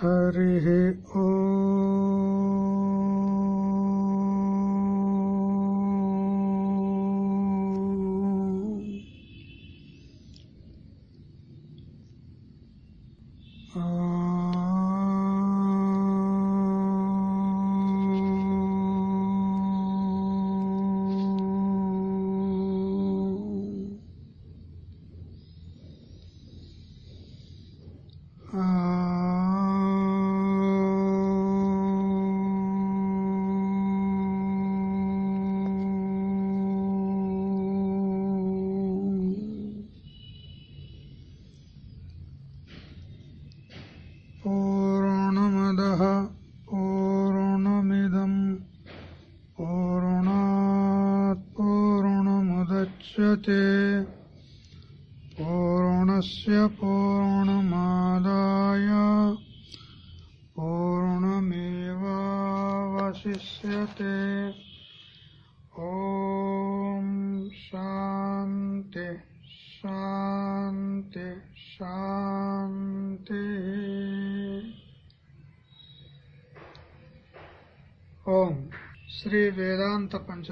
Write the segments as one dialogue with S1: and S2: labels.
S1: हरिः ओ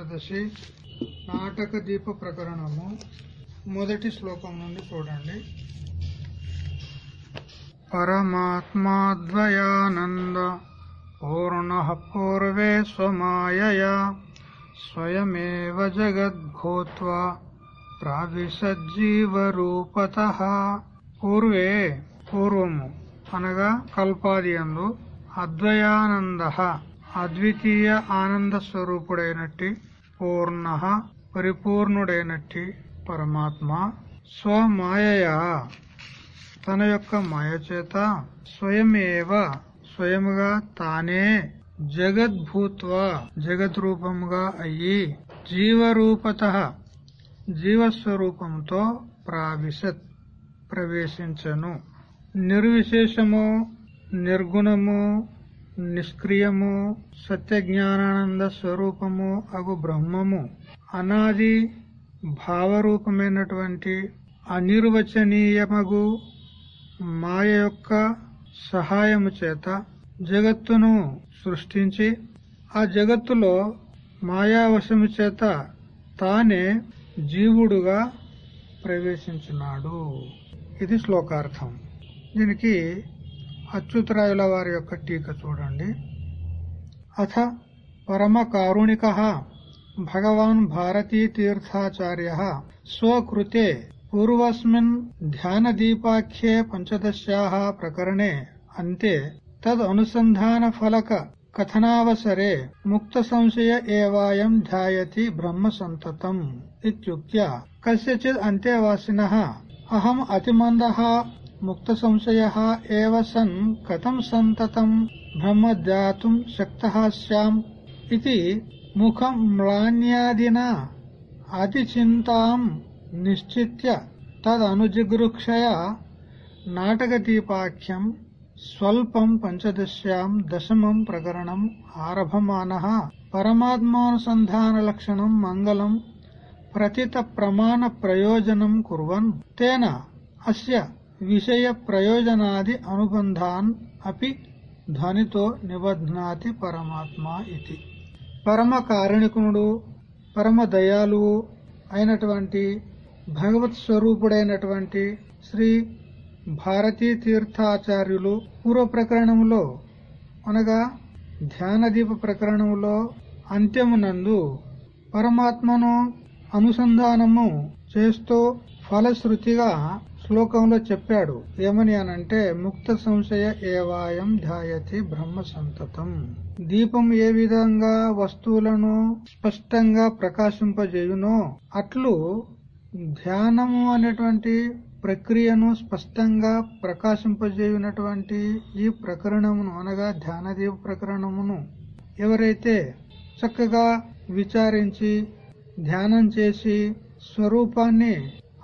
S1: ఏకాదశి నాటక దీప ప్రకరణము మొదటి శ్లోకం నుండి చూడండి. పరమాత్మాద్వయానంద పూర్ణ పూర్వే స్వమాయయా స్వయమేవ జగద్భూత్వా ప్రావిశజ్జీవరూపత. పూర్వే పూర్వము అనగా కల్పాదియందు అద్వయానంద అద్వితీయ ఆనంద స్వరూపుడైనట్టి పూర్ణ పరిపూర్ణుడైనట్టి పరమాత్మ స్వమాయయా. తన యొక్క మాయ చేత స్వయమేవ స్వయముగా తానే జగద్భూత్వ జగద్రూపముగా అయ్యి జీవరూపత జీవస్వరూపంతో ప్రావిశత్ ప్రవేశించను. నిర్విశేషము నిర్గుణము నిష్క్రియము సత్యజ్ఞానానంద స్వరూపము అగు బ్రహ్మము. అనాది భావరూపమైనటువంటి అనిర్వచనీయమగు మాయ యొక్క సహాయము చేత జగత్తును సృష్టించి ఆ జగత్తులో మాయావశము చేత తానే జీవుడుగా ప్రవేశించున్నాడు. ఇది శ్లోకార్థం. దీనికి అచ్యుతరాయుల వారి యొక్క టీక చూడండి. అథ పరమ కారుణిక భగవాన్ భారతీ తీర్థాచార్య స్వకృతే పూర్వస్మిన్ ధ్యానదీపాఖ్యే పంచదశ్యా ప్రకరణే అంతే. తదనుసంధాన ఫలక కథనావసరే ముక్త సంశయ ఏవాయం ధ్యాయతి బ్రహ్మ సంతతం ఇత్యుక్త్యా. కస్యచిద్ అంతేవాసిన అహం అతిమంద ముక్త సంశయ ఏవ సన్ కథం సంతతం బ్రహ్మ ధ్యాతుం శక్త స్యాం ఇది ముఖం మ్లాన్యాదిన అతిచింతాం నిశ్చిత్య తదనుజిగృక్షయ నాటకదీపాఖ్యం స్వల్పం పంచదశ్యాం దశమం ప్రకరణం ఆరభమాన పరమాత్మానుసంధాన లక్షణం మంగళం ప్రతిత ప్రమాణ ప్రయోజనం కుర్వన్ తేన అస్య విషయ ప్రయోజనాది అనుబంధాన్ అపి ధ్వనితో నిబధ్నాతి పరమాత్మ ఇది. పరమ కారుణికునుడు పరమ దయాలువు అయినటువంటి భగవత్ స్వరూపుడైనటువంటి శ్రీ భారతీ తీర్థాచార్యులు పూర్వ ప్రకరణములో అనగా ధ్యానదీప ప్రకరణములో అంత్యమునందు పరమాత్మను అనుసంధానము చేస్తూ ఫలశ్రుతిగా శ్లోకంలో చెప్పాడు ఏమని అనంటే ముక్త సంశయ ఏవాయం ధ్యాయతి బ్రహ్మ సంతతం. దీపం ఏ విధంగా వస్తువులను స్పష్టంగా ప్రకాశింపజేయునో అట్లు ధ్యానము అనేటువంటి ప్రక్రియను స్పష్టంగా ప్రకాశింపజేయునటువంటి ఈ ప్రకరణమును అనగా ధ్యానదీప ప్రకరణమును ఎవరైతే చక్కగా విచారించి ధ్యానం చేసి స్వరూపాన్ని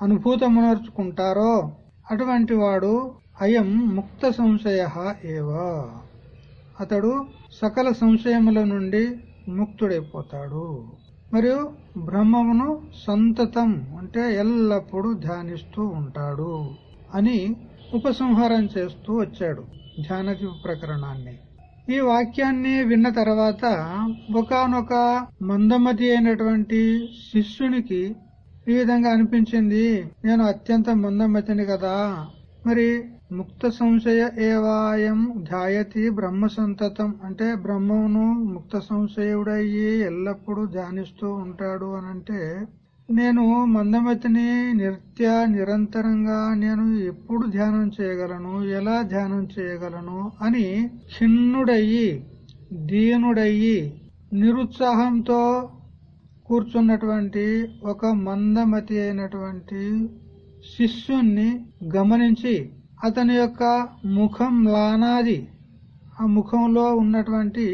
S1: అనుభూతమునర్చుకుంటారో? అటువంటి వాడు అయం ముక్త సంశయ ఏవా. అతడు సకల సంశయముల నుండి ముక్తుడైపోతాడు. మరియు బ్రహ్మమును సంతతం అంటే ఎల్లప్పుడూ ధ్యానిస్తూ ఉంటాడు అని ఉపసంహారం చేస్తూ వచ్చాడు ధ్యానదీప ప్రకరణాన్ని. ఈ వాక్యాన్ని విన్న తర్వాత ఒకనొక మందమతి అయినటువంటి శిష్యునికి ఈ విధంగా అనిపించింది. నేను అత్యంత మందమతిని కదా. మరి ముక్త సంశయ ఏవాయం ధ్యాయతి బ్రహ్మ సంతతం అంటే బ్రహ్మను ముక్త సంశయుడయ్యి ఎల్లప్పుడూ ధ్యానిస్తూ ఉంటాడు అనంటే నేను మందమతిని నిత్య నిరంతరంగా నేను ఎప్పుడు ధ్యానం చేయగలను ఎలా ధ్యానం చేయగలను అని ఖిన్నుడయ్యి దీనుడయ్యి నిరుత్సాహంతో కూర్చున్నటువంటి ఒక మందమతి అయినటువంటి శిష్యుణ్ణి గమనించి అతని యొక్క ముఖం లానాది ఆ ముఖంలో ఉన్నటువంటి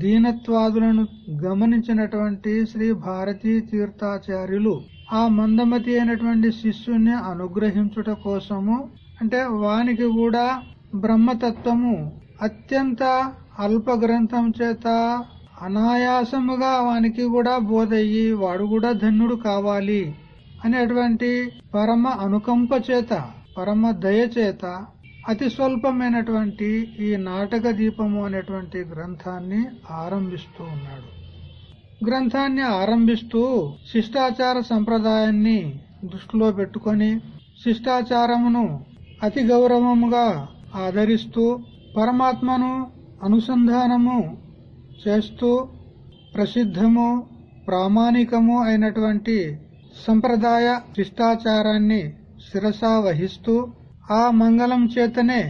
S1: దీనత్వాదులను గమనించినటువంటి శ్రీ భారతీ తీర్థాచార్యులు ఆ మందమతి అయినటువంటి శిష్యుణ్ణి అనుగ్రహించుట కోసము అంటే వానికి కూడా బ్రహ్మతత్వము అత్యంత అల్ప గ్రంథం చేత అనాయాసముగా వానికి కూడా బోధయ్యి వాడు కూడా ధన్యుడు కావాలి అనేటువంటి పరమ అనుకంప చేత పరమ దయ చేత అతి స్వల్పమైనటువంటి ఈ నాటక దీపము అనేటువంటి గ్రంథాన్ని ఆరంభిస్తూ ఉన్నాడు. గ్రంథాన్ని ఆరంభిస్తూ శిష్టాచార సంప్రదాయాన్ని దృష్టిలో పెట్టుకొని శిష్టాచారమును అతి గౌరవముగా ఆదరిస్తూ పరమాత్మను అనుసంధానము చేస్తూ ప్రసిద్ధము ప్రామాణికము అయినటువంటి సంప్రదాయ శిష్టాచారాన్ని శిరసా వహిస్తూ ఆ మంగళం చేతనే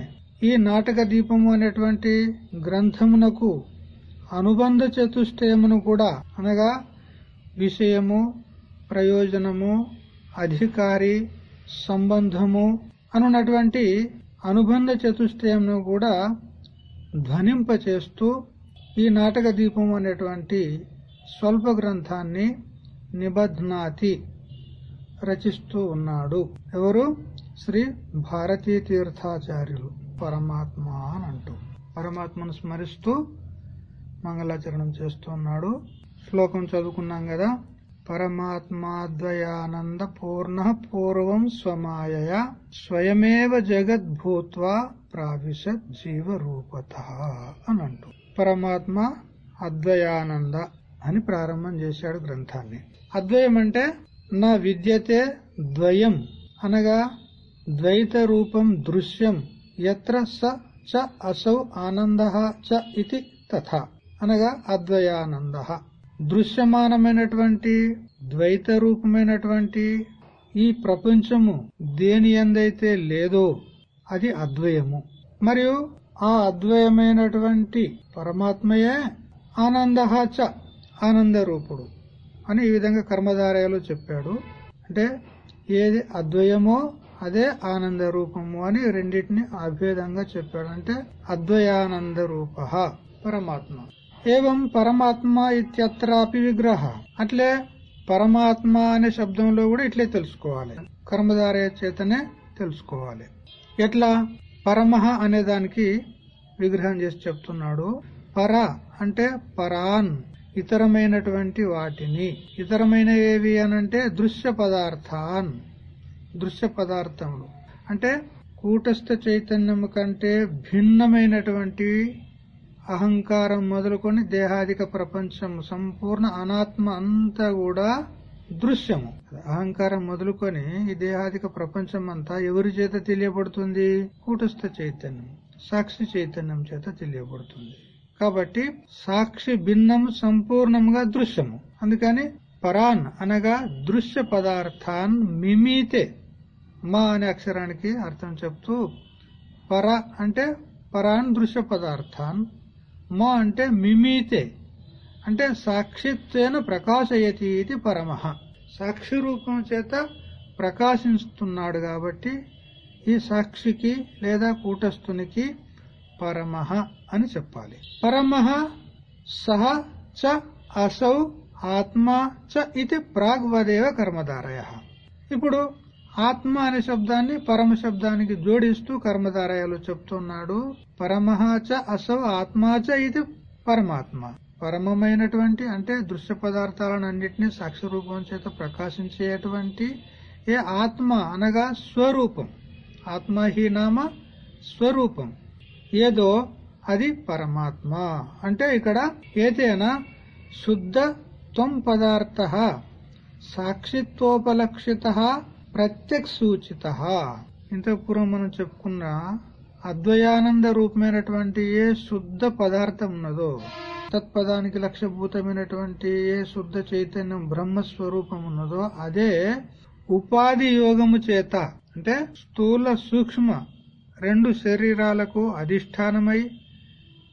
S1: ఈ నాటక దీపము అనేటువంటి గ్రంథమునకు అనుబంధ చతుష్టయమును కూడా అనగా విషయము ప్రయోజనము అధికారి సంబంధము అనున్నటువంటి అనుబంధ చతుష్టయమును కూడా ధ్వనింపచేస్తూ ఈ నాటక దీపం అనేటువంటి స్వల్ప గ్రంథాన్ని నిబధ్నాతి రచిస్తూ ఉన్నాడు. ఎవరు? శ్రీ భారతీ తీర్థాచార్యులు. పరమాత్మ అని అంటూ. పరమాత్మను స్మరిస్తూ మంగళాచరణం చేస్తున్నాడు శ్లోకం చదువుకున్నాం కదా? పరమాత్మాద్వయానంద పూర్ణ పూర్వం స్వమాయ స్వయమేవ జగద్భూత్వా ప్రావిశత్ జీవరూపత అని అంటూ. పరమాత్మ అద్వయానంద అని ప్రారంభం చేశాడు గ్రంథాన్ని. అద్వయం అంటే నా విద్యతే ద్వయం అనగా ద్వైత రూపం దృశ్యం ఎత్ర స చ అసౌ ఆనంద చ ఇది తథ అనగా అద్వయానంద. దృశ్యమానమైనటువంటి ద్వైత రూపమైనటువంటి ఈ ప్రపంచము దేని ఎందైతే లేదో అది అద్వయము. మరియు ఆ అద్వయమైనటువంటి పరమాత్మయే ఆనంద చ అని ఈ విధంగా కర్మధారయాలు చెప్పాడు. అంటే ఏది అద్వయమో అదే ఆనంద రూపము అని రెండింటిని అభేదంగా చెప్పాడు. అంటే అద్వయానంద రూప పరమాత్మ. ఏవం పరమాత్మ ఇత్యత్రాపి విగ్రహ. అట్లే పరమాత్మ అనే శబ్దంలో కూడా ఇట్లే తెలుసుకోవాలి. కర్మధారయ చేతనే తెలుసుకోవాలి. ఎట్లా? పరమహ అనే దానికి విగ్రహం చేసి చెప్తున్నాడు. పర అంటే పరాన్ ఇతరమైనటువంటి వాటిని. ఇతరమైన ఏవి అనంటే దృశ్య పదార్థాన్ దృశ్య పదార్థములు. అంటే కూటస్థ చైతన్యము కంటే భిన్నమైనటువంటి అహంకారం మొదలుకొని దేహాదిక ప్రపంచం సంపూర్ణ అనాత్మ అంతా కూడా దృశ్యము. అహంకారం మొదలుకొని ఈ దేహాదిక ప్రపంచం అంతా ఎవరి చేత తెలియబడుతుంది? కూటస్థ చైతన్యం సాక్షి చైతన్యం చేత తెలియబడుతుంది. కాబట్టి సాక్షి భిన్నం సంపూర్ణంగా దృశ్యము. అందుకని పరాన్ అనగా దృశ్య పదార్థాన్ మిమీతే. మా అనే అక్షరానికి అర్థం చెప్తూ పర అంటే పరాన్ దృశ్య పదార్థాన్ మా అంటే మిమీతే. అంటే సాక్షిత్వేన ప్రకాశయతి ఇది పరమః. సాక్షి రూపం చేత ప్రకాశిస్తున్నాడు కాబట్టి ఈ సాక్షికి లేదా కూటస్థునికి పరమః అని చెప్పాలి. పరమః సహ చ అసౌ ఆత్మ చ ఇది ప్రాగ్వదేవ కర్మధారయ. ఇప్పుడు ఆత్మ అనే శబ్దాన్ని పరమ శబ్దానికి జోడిస్తూ కర్మధారయాలు చెప్తున్నాడు. పరమహ చ అసౌ ఆత్మా చ ఇది పరమాత్మ. పరమమైనటువంటి అంటే దృశ్య పదార్థాలను అన్నింటినీ సాక్షి రూపం చేత ప్రకాశించేటువంటి ఏ ఆత్మ అనగా స్వరూపం. ఆత్మ హీ నామ స్వరూపం. ఏదో అది పరమాత్మ. అంటే ఇక్కడ ఏదైనా శుద్ధ త్వం పదార్థ సాక్షిత్వోపలక్షిత ప్రత్యక్ సూచిత పూర్వం మనం చెప్పుకున్న అద్వయానంద రూపమైనటువంటి ఏ శుద్ధ పదార్థం ఉన్నదో తత్పదానికి లక్ష్యభూతమైనటువంటి ఏ శుద్ధ చైతన్యం బ్రహ్మస్వరూపం ఉన్నదో అదే ఉపాధి యోగము చేత అంటే స్థూల సూక్ష్మ రెండు శరీరాలకు అధిష్టానమై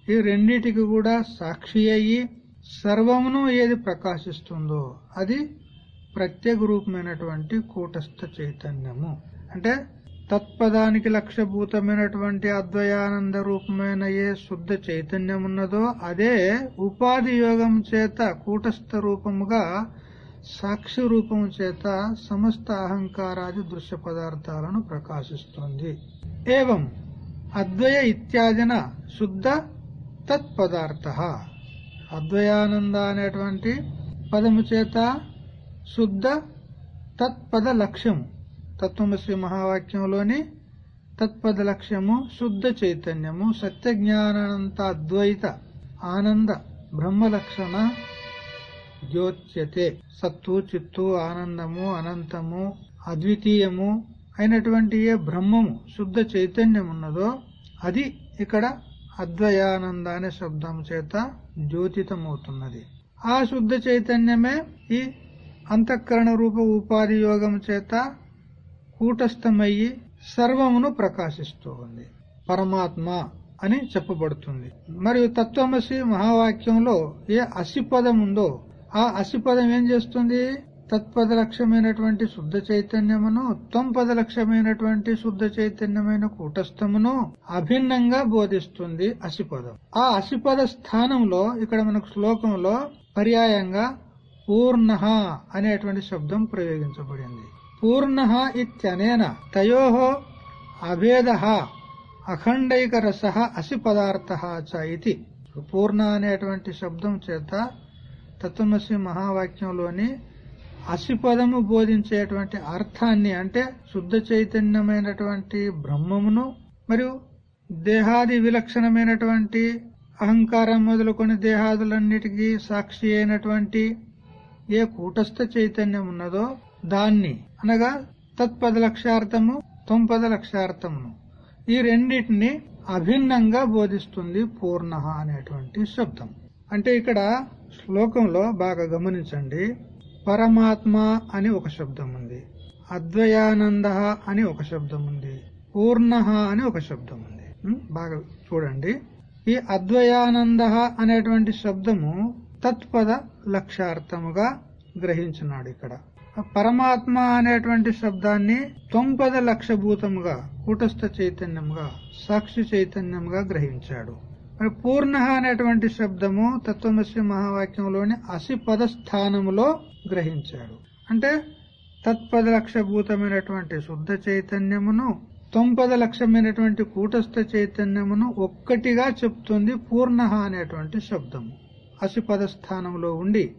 S1: ఈ రెండిటికి కూడా సాక్షి అయ్యి సర్వమును ఏది ప్రకాశిస్తుందో అది ప్రత్యేక రూపమైనటువంటి కూటస్థ చైతన్యము. అంటే తత్పదానికి లక్ష్యభూతమైనటువంటి అద్వయానంద రూపమైన ఏ శుద్ధ చైతన్యం ఉన్నదో అదే ఉపాధి యోగం చేత కూటస్థ రూపముగా సాక్షి రూపం చేత సమస్త అహంకారాది దృశ్య పదార్థాలను ప్రకాశిస్తుంది. ఏవం? అద్వయ ఇత్యాదిన శుద్ధ తత్పదార్థ. అద్వయానంద అనేటువంటి పదము చేత శుద్ధ తత్పద లక్ష్యం తత్వమసి మహావాక్యంలోని తత్పద లక్ష్యము శుద్ధ చైతన్యము సత్య జ్ఞానంత అద్వైత ఆనంద బ్రహ్మ లక్షణ ద్యోత్యతే సత్తు చిత్తు ఆనందము అనంతము అద్వితీయము అయినటువంటి ఏ బ్రహ్మము శుద్ధ చైతన్యం ఉన్నదో అది ఇక్కడ అద్వయానంద అనే శబ్దం చేత ద్యోతితమవుతున్నది ఆ శుద్ధ చైతన్యమే ఈ అంతఃకరణ రూప ఉపాధి యోగం చేత కూటస్థమయ్యి సర్వమును ప్రకాశిస్తూ ఉంది పరమాత్మ అని చెప్పబడుతుంది. మరియు తత్వమసి మహావాక్యంలో ఏ అసిపదం ఉందో ఆ అసిపదం ఏం చేస్తుంది? తత్పద లక్ష్యమైనటువంటి శుద్ధ చైతన్యమును త్వంపద లక్ష్యమైనటువంటి శుద్ధ చైతన్యమైన కూటస్థమును అభిన్నంగా బోధిస్తుంది అసిపదం. ఆ అసిపద స్థానంలో ఇక్కడ మనకు శ్లోకంలో పర్యాయంగా పూర్ణ అనేటువంటి శబ్దం ప్రయోగించబడింది. పూర్ణ ఇత్యనేన తయో అభేద అఖండైకరస అసి పదార్థ చ ఇది పూర్ణ అనేటువంటి శబ్దం చేత తత్వమసి మహావాక్యంలోని అసిపదము బోధించేటువంటి అర్థాన్ని అంటే శుద్ధ చైతన్యమైనటువంటి బ్రహ్మమును మరియు దేహాది విలక్షణమైనటువంటి అహంకారం మొదలుకొని దేహాదులన్నిటికీ సాక్షి అయినటువంటి ఏ కూటస్థ చైతన్యం ఉన్నదో దాన్ని అనగా తత్పద లక్ష్యార్థము తొంపద లక్ష్యార్థమును ఈ రెండింటిని అభిన్నంగా బోధిస్తుంది పూర్ణ అనేటువంటి శబ్దం. అంటే ఇక్కడ శ్లోకంలో బాగా గమనించండి. పరమాత్మ అని ఒక శబ్దం ఉంది. అద్వయానంద అని ఒక శబ్దం ఉంది. పూర్ణ అని ఒక శబ్దం ఉంది. బాగా చూడండి. ఈ అద్వయానంద అనేటువంటి శబ్దము తత్పద లక్ష్యార్థముగా గ్రహించినాడు ఇక్కడ. పరమాత్మ అనేటువంటి శబ్దాన్ని తొంపద లక్షభూతముగా కూటస్థ చైతన్యంగా సాక్షి చైతన్యంగా గ్రహించాడు. మరి పూర్ణ అనేటువంటి శబ్దము తత్వమసి మహావాక్యంలోని అసి పద స్థానములో గ్రహించాడు. అంటే తత్పద లక్షభూతమైనటువంటి శుద్ధ చైతన్యమును తొంపద లక్షమైనటువంటి కూటస్థ చైతన్యమును ఒక్కటిగా చెప్తుంది పూర్ణ అనేటువంటి శబ్దము. అసి పద స్థానంలో ఉండి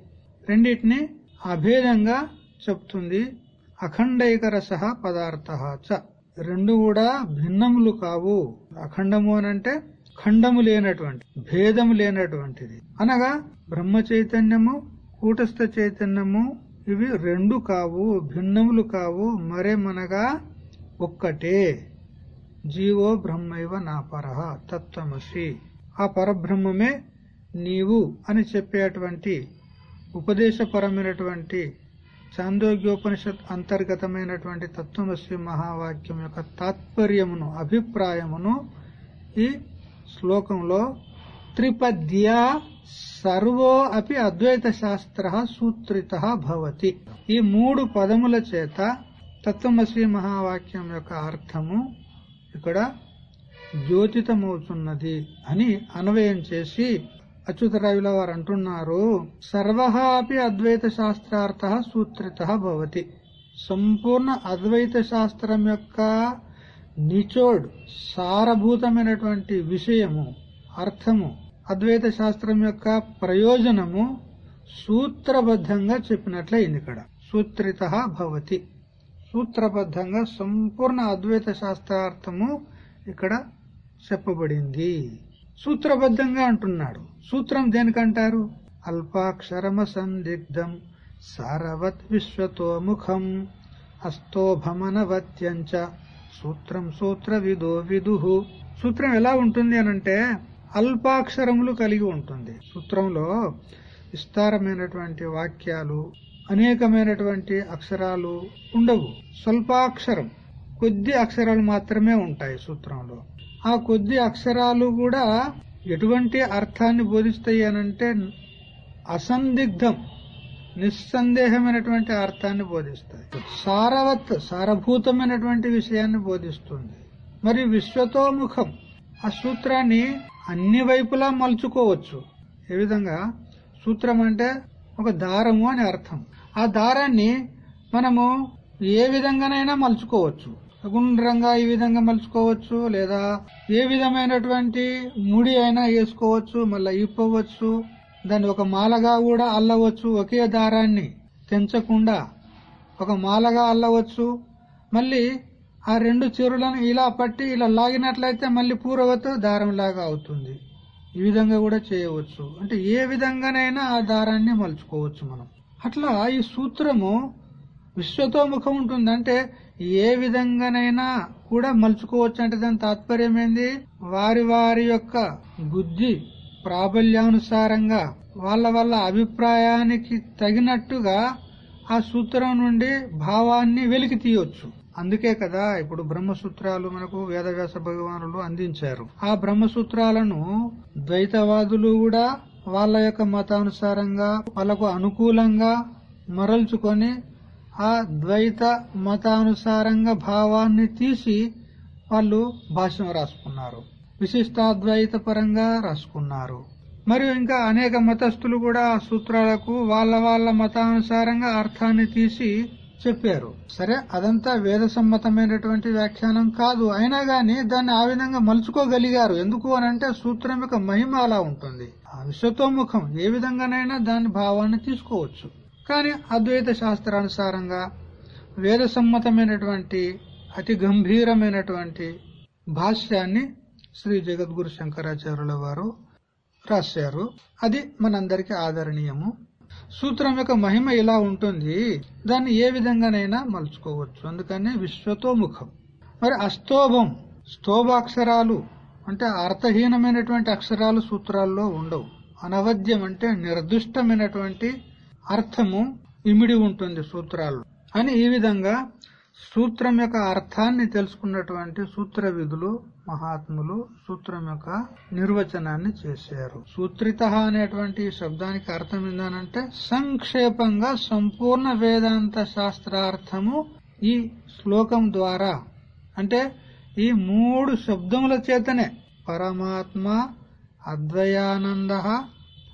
S1: రెండింటిని అభేదంగా చెప్తుంది. అఖండైకరస పదార్థ చ. రెండు కూడా భిన్నములు కావు. అఖండము అనంటే ఖండము లేనటువంటి భేదము లేనటువంటిది. అనగా బ్రహ్మ చైతన్యము కూటస్థ చైతన్యము ఇవి రెండు కావు భిన్నములు కావు మరేమనగా ఒక్కటే. జీవో బ్రహ్మైవ నా పరహ తత్వమసి. ఆ పరబ్రహ్మమే నీవు అని చెప్పేటువంటి ఉపదేశపరమైనటువంటి చాందోగ్యోపనిషత్ అంతర్గతమైనటువంటి తత్వమశ్రీ మహావాక్యం యొక్క తాత్పర్యమును అభిప్రాయమును ఈ శ్లోకంలో త్రిపద్య సర్వో అపి అద్వైత శాస్త్ర సూత్రిత భవతి. ఈ మూడు పదముల చేత తత్వమశ్రీ మహావాక్యం యొక్క అర్థము ఇక్కడ ద్యోతితమవుతున్నది అని అన్వయం చేసి అచ్యుతరాయుల వారు అంటున్నారు సర్వహాపి అద్వైత శాస్త్రార్థ సూత్రిత భవతి. సంపూర్ణ అద్వైత శాస్త్రం యొక్క నిచోడ్ సారభూతమైనటువంటి విషయము అర్థము అద్వైత శాస్త్రం యొక్క ప్రయోజనము సూత్రబద్ధంగా చెప్పినట్లయింది ఇక్కడ. సూత్రిత భవతి. సూత్రబద్ధంగా సంపూర్ణ అద్వైత శాస్త్రార్థము ఇక్కడ చెప్పబడింది. సూత్రబద్ధంగా అంటున్నాడు. సూత్రం దేనికంటారు? అల్పాక్షరమ సందిగ్ధం సారవత్ విశ్వతోముఖం అస్తోభమనవత్యంచ సూత్రం సూత్ర విదో విదు. సూత్రం ఎలా ఉంటుంది అనంటే అల్పాక్షరములు కలిగి ఉంటుంది. సూత్రంలో విస్తారమైనటువంటి వాక్యాలు అనేకమైనటువంటి అక్షరాలు ఉండవు. స్వల్పాక్షరం కొద్ది అక్షరాలు మాత్రమే ఉంటాయి సూత్రంలో. ఆ కొద్ది అక్షరాలు కూడా ఎటువంటి అర్థాన్ని బోధిస్తాయనంటే అసందిగ్ధం నిస్సందేహమైనటువంటి అర్థాన్ని బోధిస్తాయి. సారవత్ సారభూతమైనటువంటి విషయాన్ని బోధిస్తుంది. మరి విశ్వతోముఖం ఆ సూత్రాన్ని అన్ని వైపులా మలుచుకోవచ్చు. ఏ విధంగా? సూత్రం అంటే ఒక దారము అని అర్థం. ఆ దారాన్ని మనము ఏ విధంగానైనా మలుచుకోవచ్చు. గుండ్రంగా ఈ విధంగా మలుచుకోవచ్చు లేదా ఏ విధమైనటువంటి ముడి అయినా వేసుకోవచ్చు మళ్ళీ ఇప్పవచ్చు. దాన్ని ఒక మాలగా కూడా అల్లవచ్చు ఒకే దారాన్ని తెంచకుండా ఒక మాలగా అల్లవచ్చు. మళ్ళీ ఆ రెండు చెరువులను ఇలా పట్టి ఇలా లాగినట్లయితే మళ్ళీ పూర్వవత దారం లాగా అవుతుంది. ఈ విధంగా కూడా చేయవచ్చు. అంటే ఏ విధంగానైనా ఆ దారాన్ని మలుచుకోవచ్చు మనం. అట్లా ఈ సూత్రము విశ్వతో ముఖం ఉంటుంది అంటే ఏ విధంగానైనా కూడా మలుచుకోవచ్చు అంటే దాని తాత్పర్యం ఏంది? వారి వారి యొక్క బుద్ధి ప్రాబల్యానుసారంగా వాళ్ళ వాళ్ళ అభిప్రాయానికి తగినట్టుగా ఆ సూత్రం నుండి భావాన్ని వెలికి తీయొచ్చు. అందుకే కదా ఇప్పుడు బ్రహ్మసూత్రాలు మనకు వేదవ్యాస భగవానులు అందించారు. ఆ బ్రహ్మసూత్రాలను ద్వైతవాదులు కూడా వాళ్ళ యొక్క మతానుసారంగా వాళ్ళకు అనుకూలంగా మరల్చుకొని ఆ ద్వైత మతానుసారంగా భావాన్ని తీసి వాళ్ళు భాష్యం రాసుకున్నారు. విశిష్టాద్వైత పరంగా రాసుకున్నారు. మరియు ఇంకా అనేక మతస్థులు కూడా ఆ సూత్రాలకు వాళ్ళ వాళ్ళ మతానుసారంగా అర్థాన్ని తీసి చెప్పారు. సరే అదంతా వేద సమ్మతమైనటువంటి వ్యాఖ్యానం కాదు. అయినా గాని దాన్ని ఆ విధంగా మలుచుకోగలిగారు. ఎందుకు అనంటే సూత్రం యొక్క మహిమ అలా ఉంటుంది. ఆ విశ్వతోముఖం ఏ విధంగానైనా దాని భావాన్ని తీసుకోవచ్చు. కానీ అద్వైత శాస్త్రానుసారంగా వేద సమ్మతమైనటువంటి అతి గంభీరమైనటువంటి భాష్యాన్ని శ్రీ జగద్గురు శంకరాచార్యుల వారు రాశారు. అది మనందరికి ఆదరణీయము. సూత్రం యొక్క మహిమ ఇలా ఉంటుంది. దాన్ని ఏ విధంగానైనా మలుచుకోవచ్చు. అందుకని విశ్వతోముఖం. మరి అస్తోభం స్తోభాక్షరాలు అంటే అర్థహీనమైనటువంటి అక్షరాలు సూత్రాల్లో ఉండవు. అనవద్యం అంటే నిర్దిష్టమైనటువంటి అర్థము ఇమిడి ఉంటుంది సూత్రాలు అని ఈ విధంగా సూత్రం యొక్క అర్థాన్ని తెలుసుకున్నటువంటి సూత్ర విధులు మహాత్ములు సూత్రం యొక్క నిర్వచనాన్ని చేశారు. సూత్రిత అనేటువంటి శబ్దానికి అర్థం ఏందనంటే సంక్షేపంగా సంపూర్ణ వేదాంత శాస్త్రార్థము ఈ శ్లోకం ద్వారా. అంటే ఈ మూడు శబ్దముల చేతనే. పరమాత్మ అద్వయానంద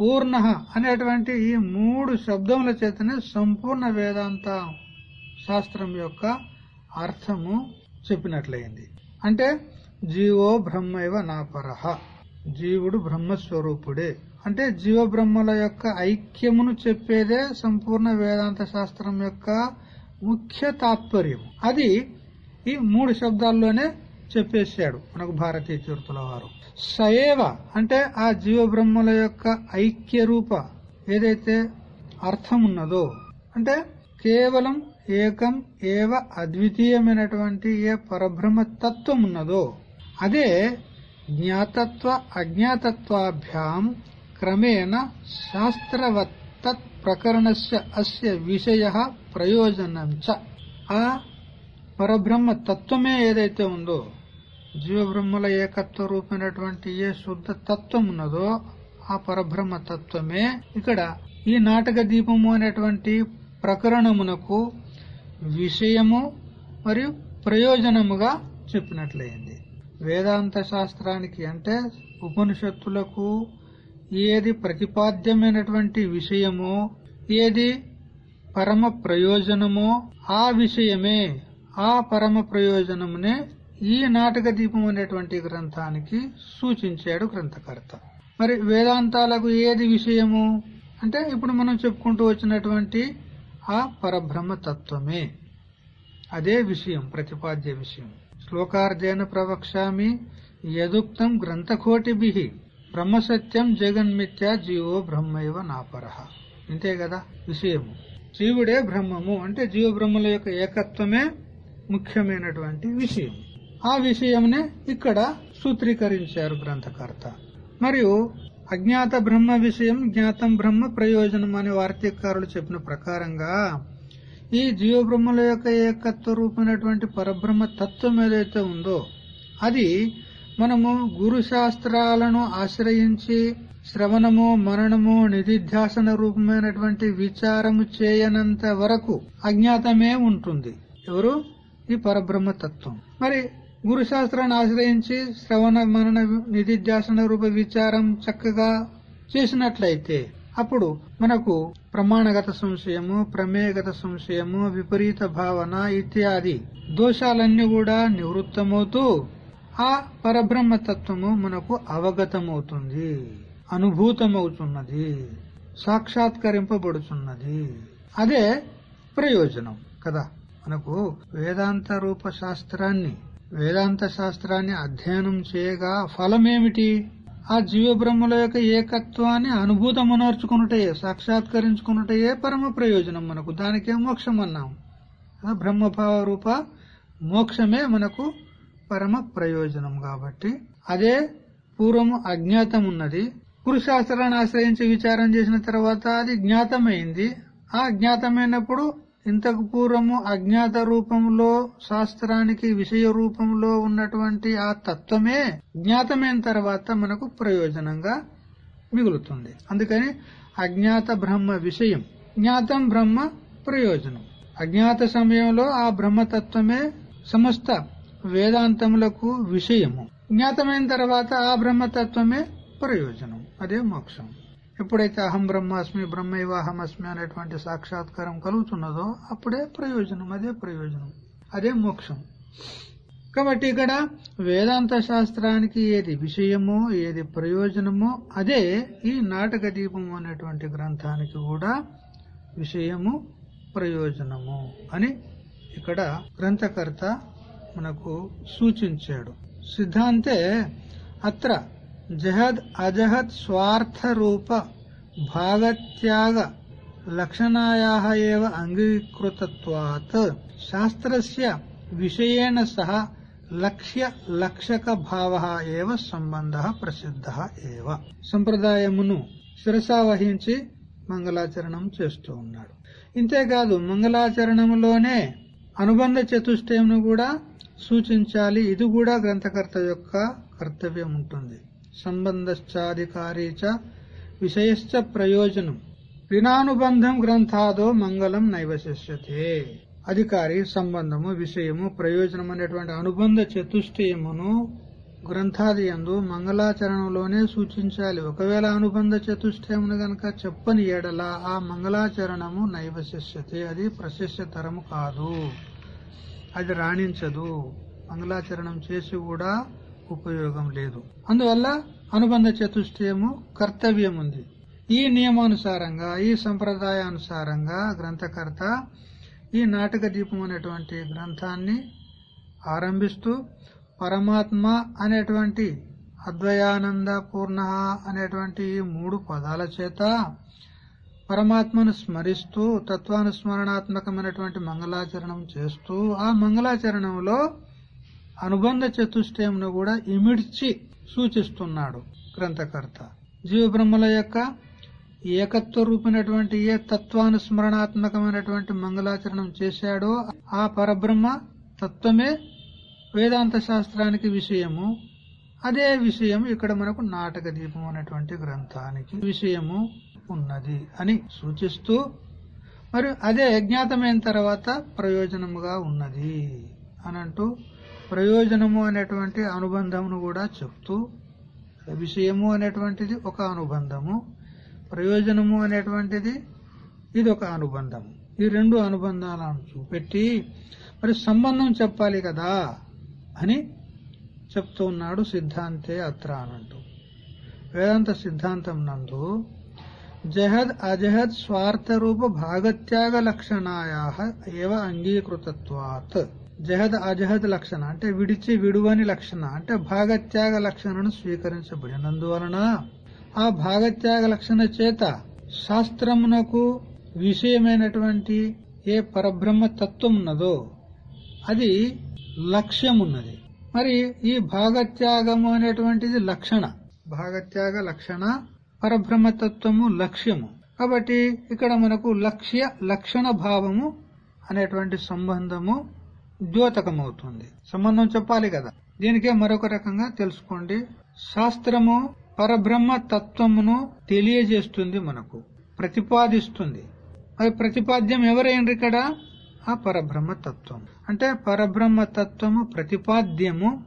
S1: పూర్ణ అనేటువంటి ఈ మూడు శబ్దముల చేతనే సంపూర్ణ వేదాంత శాస్త్రం యొక్క అర్థము చెప్పినట్లయింది. అంటే జీవో బ్రహ్మైవ నాపరహ జీవుడు బ్రహ్మస్వరూపుడే. అంటే జీవ బ్రహ్మల యొక్క ఐక్యమును చెప్పేదే సంపూర్ణ వేదాంత శాస్త్రం యొక్క ముఖ్య తాత్పర్యం అది ఈ మూడు శబ్దాల్లోనే చెప్పేశాడు మనకు భారతీయ తీర్థుల వారు. సయేవ అంటే ఆ జీవబ్రహ్మల యొక్క ఐక్య రూప ఏదైతే అర్థం ఉన్నదో అంటే కేవలం ఏకం ఏవ అద్వితీయమైనటువంటి ఏ పరబ్రహ్మ తత్వం ఉన్నదో అదే జ్ఞాతత్వ అజ్ఞాతత్వాభ్యాం క్రమేణ శాస్త్రవత్ తత్ ప్రకరణస్య అస్య విషయ ప్రయోజనం చ ఆ పరబ్రహ్మ తత్వమే ఏదైతే ఉందో జీవబ్రహ్మల ఏకత్వ రూపమైనటువంటి ఏ శుద్ధ తత్వం ఉన్నదో ఆ పరబ్రహ్మ తత్వమే. ఇక్కడ ఈ నాటక దీపము అనేటువంటి ప్రకరణమునకు విషయము మరియు ప్రయోజనముగా చెప్పినట్లయింది. వేదాంత శాస్త్రానికి అంటే ఉపనిషత్తులకు ఏది ప్రతిపాద్యమైనటువంటి విషయమో ఏది పరమ ప్రయోజనమో ఆ విషయమే ఆ పరమ ప్రయోజనమునే ఈ నాటక దీపం అనేటువంటి గ్రంథానికి సూచించాడు గ్రంథకర్త. మరి వేదాంతాలకు ఏది విషయము? అంటే ఇప్పుడు మనం చెప్పుకుంటూ వచ్చినటువంటి ఆ పరబ్రహ్మ తత్వమే అదే విషయం ప్రతిపాద్య విషయం. శ్లోకార్జేన ప్రవక్ష్యామి యదుక్తం గ్రంథకోటిభి బ్రహ్మసత్యం జగన్మిథ్య జీవో బ్రహ్మైవ నాపర. ఇంతే కదా విషయము. జీవుడే బ్రహ్మము అంటే జీవ బ్రహ్మల యొక్క ఏకత్వమే ముఖ్యమైనటువంటి విషయం. ఆ విషయంనే ఇక్కడ సూత్రీకరించారు గ్రంథకర్త. మరియు అజ్ఞాత బ్రహ్మ విషయం జ్ఞాతం బ్రహ్మ ప్రయోజనం అనే వార్తీకారులు చెప్పిన ప్రకారంగా ఈ జీవ బ్రహ్మల యొక్క ఏకత్వ రూపమైనటువంటి పరబ్రహ్మ తత్వం ఏదైతే ఉందో అది మనము గురు శాస్త్రాలను ఆశ్రయించి శ్రవణము మరణము నిధిధ్యాసన రూపమైనటువంటి విచారము చేయనంత వరకు అజ్ఞాతమే ఉంటుంది. ఎవరు? ఈ పరబ్రహ్మ తత్వం. మరి గురుశాస్త్రాన్ని ఆశ్రయించి శ్రవణ మనన నిధిధ్యాసన రూప విచారం చక్కగా చేసినట్లయితే అప్పుడు మనకు ప్రమాణగత సంశయము ప్రమేయగత సంశయము విపరీత భావన ఇత్యాది దోషాలన్నీ కూడా నివృత్తమవుతూ ఆ పరబ్రహ్మ తత్వము మనకు అవగతమవుతుంది అనుభూతమవుతున్నది సాక్షాత్కరింపబడుతున్నది. అదే ప్రయోజనం కదా. మనకు వేదాంత రూప శాస్త్రాన్ని వేదాంత శాస్త్రాన్ని అధ్యయనం చేయగా ఫలమేమిటి? ఆ జీవ బ్రహ్మల యొక్క ఏకత్వాన్ని అనుభూతమునర్చుకున్నటే సాక్షాత్కరించుకున్నటయే పరమ ప్రయోజనం మనకు. దానికే మోక్షం అన్నాం. బ్రహ్మభావ రూప మోక్షమే మనకు పరమ ప్రయోజనం కాబట్టి. అదే పూర్వము అజ్ఞాతం ఉన్నది గురుశాస్త్రాన్ని ఆశ్రయించి విచారం చేసిన తర్వాత అది జ్ఞాతమైంది. ఆ జ్ఞాతమైనప్పుడు ఇంతకు పూర్వము అజ్ఞాత రూపంలో శాస్త్రానికి విషయ రూపంలో ఉన్నటువంటి ఆ తత్వమే జ్ఞాతమైన తర్వాత మనకు ప్రయోజనంగా మిగులుతుంది. అందుకని అజ్ఞాత బ్రహ్మ విషయం జ్ఞాతం బ్రహ్మ ప్రయోజనం. అజ్ఞాత సమయంలో ఆ బ్రహ్మతత్వమే సమస్త వేదాంతములకు విషయము. జ్ఞాతమైన తర్వాత ఆ బ్రహ్మతత్వమే ప్రయోజనం అదే మోక్షం. ఎప్పుడైతే అహం బ్రహ్మాస్మి బ్రహ్మైవాహమస్మి అనేటువంటి సాక్షాత్కారం కలుగుతున్నదో అప్పుడే ప్రయోజనం అదే ప్రయోజనం అదే మోక్షం. కాబట్టి ఇక్కడ వేదాంత శాస్త్రానికి ఏది విషయమో ఏది ప్రయోజనమో అదే ఈ నాటక దీపం అనేటువంటి గ్రంథానికి కూడా విషయము ప్రయోజనము అని ఇక్కడ గ్రంథకర్త మనకు సూచించాడు. సిద్ధాంతే అత్ర జహద్ అజహద్ స్వార్థ రూప భాగత్యాగ లక్షణాయా ఏవ అంగీకృతత్వాత్. శాస్త్రస్య విషయేణ సహ లక్ష్య లక్షక భావ ఏవ సంబంధ ప్రసిద్ధ ఏవ. సంప్రదాయమును శిరసా వహించి మంగళాచరణం చేస్తూ ఉన్నాడు. ఇంతేకాదు మంగళాచరణములోనే అనుబంధ చతుష్టయంను కూడా సూచించాలి. ఇది కూడా గ్రంథకర్త యొక్క కర్తవ్యం ఉంటుంది. సంబంధశ్చాధికారీ చ విషయశ్చ ప్రయోజనం. క్రిణానుబంధం గ్రంథాదో మంగళం నైవశిష్యతే అధికారి సంబంధము విషయము ప్రయోజనం అనేటువంటి అనుబంధ చతుష్టయమును గ్రంథాది ఎందు మంగళాచరణంలోనే సూచించాలి. ఒకవేళ అనుబంధ చతుష్టయమును గనక చెప్పని ఎడల ఆ మంగళాచరణము నైవశిష్యతే అది ప్రశస్యతరము కాదు. అది రాణించదు. మంగళాచరణం చేసి కూడా ఉపయోగం లేదు. అందువల్ల అనుబంధ చతుష్టయము కర్తవ్యం ఉంది ఈ నియమానుసారంగా ఈ సంప్రదాయానుసారంగా గ్రంథకర్త ఈ నాటక దీపం అనేటువంటి గ్రంథాన్ని ఆరంభిస్తూ పరమాత్మ అనేటువంటి అద్వయానంద పూర్ణ అనేటువంటి ఈ మూడు పదాల చేత పరమాత్మను స్మరిస్తూ తత్వానుస్మరణాత్మకమైనటువంటి మంగళాచరణం చేస్తూ ఆ మంగళాచరణంలో అనుబంధ చతుష్టయంను కూడా ఇమిడ్చి సూచిస్తున్నాడు గ్రంథకర్త. జీవబ్రహ్మల యొక్క ఏకత్వ రూపినటువంటి ఏ తత్వానుస్మరణాత్మకమైనటువంటి మంగళాచరణం చేశాడో ఆ పరబ్రహ్మ తత్వమే వేదాంత శాస్త్రానికి విషయము. అదే విషయం ఇక్కడ మనకు నాటక దీపం అనేటువంటి గ్రంథానికి విషయము ఉన్నది అని సూచిస్తూ మరి అదే అజ్ఞాతమైన తర్వాత ప్రయోజనముగా ఉన్నది అనంటూ ప్రయోజనము అనేటువంటి అనుబంధమును కూడా చెప్తూ విషయము అనేటువంటిది ఒక అనుబంధము ప్రయోజనము అనేటువంటిది ఇది ఒక అనుబంధము. ఈ రెండు అనుబంధాలను చూపెట్టి మరి సంబంధం చెప్పాలి కదా అని చెప్తూ ఉన్నాడు సిద్ధాంతే అత్ర అనంటూ వేదాంత సిద్ధాంతం నందు జహద్ అజహద్ స్వార్థ రూప భాగత్యాగ లక్షణాయా ఏవ అంగీకృతత్వాత్. జహద్ అజహద్ లక్షణ అంటే విడిచి విడువని లక్షణ అంటే భాగత్యాగ లక్షణను స్వీకరించబడినందువలన ఆ భాగత్యాగ లక్షణ చేత శాస్త్రమునకు విషయమైనటువంటి ఏ పరబ్రహ్మ తత్వం ఉన్నదో అది లక్ష్యం ఉన్నది మరి ఈ భాగత్యాగము అనేటువంటిది లక్షణ. భాగత్యాగ లక్షణ పరబ్రహ్మతత్వము లక్ష్యము. కాబట్టి ఇక్కడ మనకు లక్ష్య లక్షణ భావము అనేటువంటి సంబంధము ద్యోతకమవుతుంది. సంబంధం చెప్పాలి కదా. దీనికే మరొక రకంగా తెలుసుకోండి. శాస్త్రము పరబ్రహ్మ తత్వమును తెలియజేస్తుంది మనకు. ప్రతిపాదిస్తుంది. అది ప్రతిపాద్యం ఎవరైంది ఇక్కడ? ఆ పరబ్రహ్మ తత్వం. అంటే పరబ్రహ్మ తత్వము ప్రతిపాద్యము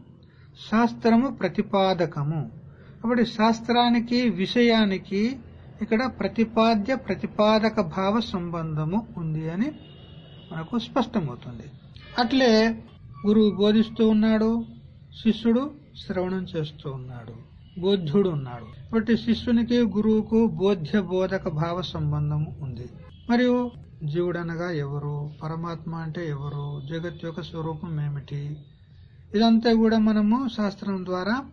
S1: శాస్త్రము ప్రతిపాదకము. కాబట్టి శాస్త్రానికి విషయానికి ఇక్కడ ప్రతిపాద్య ప్రతిపాదక భావ సంబంధము ఉంది అని మనకు స్పష్టమవుతుంది. అట్లే గురువు బోధిస్తూ ఉన్నాడు శిష్యుడు శ్రవణం చేస్తూ ఉన్నాడు బోధ్యుడు ఉన్నాడు. కాబట్టి శిష్యునికి గురువుకు బోధ్య బోధక భావ సంబంధం ఉంది. మరియు జీవుడనగా ఎవరు పరమాత్మ అంటే ఎవరు జగత్ యొక్క స్వరూపం ఏమిటి ఇదంతా కూడా మనము శాస్త్రం ద్వారా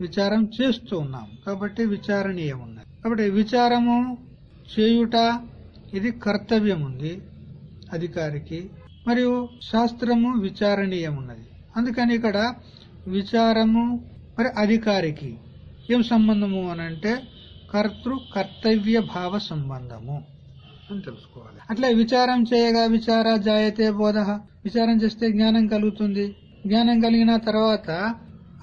S1: విచారం చేస్తూ ఉన్నాం. కాబట్టి విచారణీయం ఉన్నది. కాబట్టి విచారము చేయుట ఇది కర్తవ్యం ఉంది అధికారికి. మరియు శాస్త్రము విచారణీయం ఉన్నది అందుకని ఇక్కడ విచారము మరి అధికారికి ఏం సంబంధము అనంటే కర్తృ కర్తవ్య భావ సంబంధము అని తెలుసుకోవాలి. అట్లా విచారం చేయగా విచార జాయతే బోధ. విచారం చేస్తే జ్ఞానం కలుగుతుంది. జ్ఞానం కలిగిన తర్వాత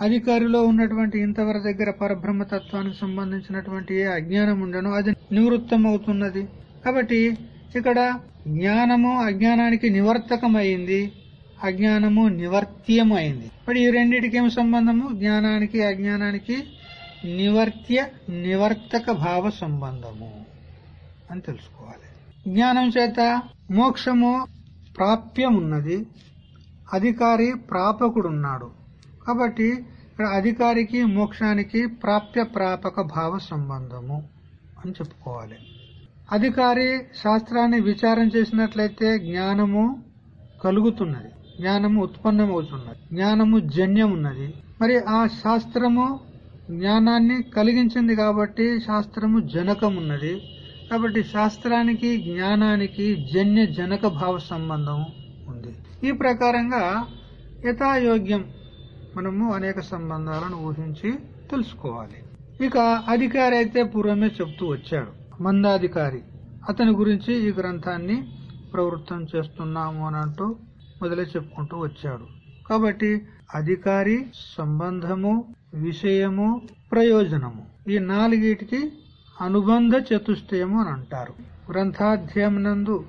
S1: అధికారిలో ఉన్నటువంటి ఇంతవర దగ్గర పరబ్రహ్మతత్వానికి సంబంధించినటువంటి ఏ అజ్ఞానం ఉండను అది నివృత్తం అవుతున్నది కాబట్టి ఇక్కడ జ్ఞానము అజ్ఞానానికి నివర్తకమైంది అజ్ఞానము నివర్త్యం అయింది ఇప్పుడు ఈ రెండింటికి ఏం సంబంధము? జ్ఞానానికి అజ్ఞానానికి నివర్త్య నివర్తక భావ సంబంధము అని తెలుసుకోవాలి. జ్ఞానం చేత మోక్షము ప్రాప్యం ఉన్నది అధికారి ప్రాపకుడున్నాడు. కాబట్టి ఇక్కడ అధికారికి మోక్షానికి ప్రాప్య ప్రాపక భావ సంబంధము అని చెప్పుకోవాలి. అధికారి శాస్త్రాన్ని విచారం చేసినట్లయితే జ్ఞానము కలుగుతున్నది. జ్ఞానము ఉత్పన్నమవుతున్నది. జ్ఞానము జన్యం ఉన్నది మరి ఆ శాస్త్రము జ్ఞానాన్ని కలిగించింది కాబట్టి శాస్త్రము జనకం ఉన్నది కాబట్టి శాస్త్రానికి జ్ఞానానికి జన్య జనక భావ సంబంధం ఉంది. ఈ ప్రకారంగా యథాయోగ్యం మనము అనేక సంబంధాలను ఊహించి తెలుసుకోవాలి. ఇక అధికారి అయితే పూర్వమే చెప్తూ వచ్చాడు. మందాధికారి. అతని గురించి ఈ గ్రంథాన్ని ప్రవృత్తం చేస్తున్నాము అని అంటూ మొదలై చెప్పుకుంటూ వచ్చాడు. కాబట్టి అధికారి సంబంధము విషయము ప్రయోజనము ఈ నాలుగిటికి అనుబంధ చతుష్టయము అని అంటారు. గ్రంథాధ్యయనందు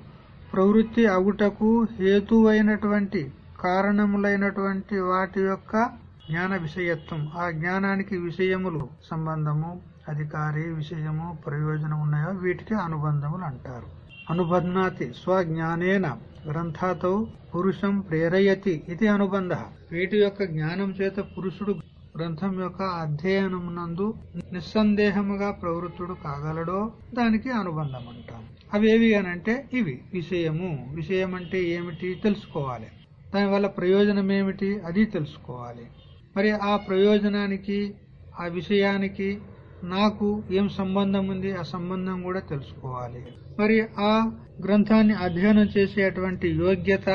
S1: ప్రవృత్తి అగుటకు హేతువైనటువంటి కారణములైనటువంటి వాటి యొక్క జ్ఞాన విషయత్వం. ఆ జ్ఞానానికి విషయములు సంబంధము అధికారి విషయము ప్రయోజనం ఉన్నాయో వీటికి అనుబంధములు అంటారు అనుబంధాతి స్వజ్ఞానేన గ్రంథాతో పురుషం ప్రేరయతి ఇది అనుబంధ. వీటి యొక్క జ్ఞానం చేత పురుషుడు గ్రంథం యొక్క అధ్యయనమునందు నిస్సందేహముగా ప్రవృత్తుడు కాగలడో దానికి అనుబంధం అంటాం అవేవి అనంటే ఇవి. విషయము. విషయం అంటే ఏమిటి తెలుసుకోవాలి. దానివల్ల ప్రయోజనం ఏమిటి అది తెలుసుకోవాలి. మరి ఆ ప్రయోజనానికి ఆ విషయానికి నాకు ఏం సంబంధం ఉంది? ఆ సంబంధం కూడా తెలుసుకోవాలి. మరి ఆ గ్రంథాన్ని అధ్యయనం చేసేటువంటి యోగ్యత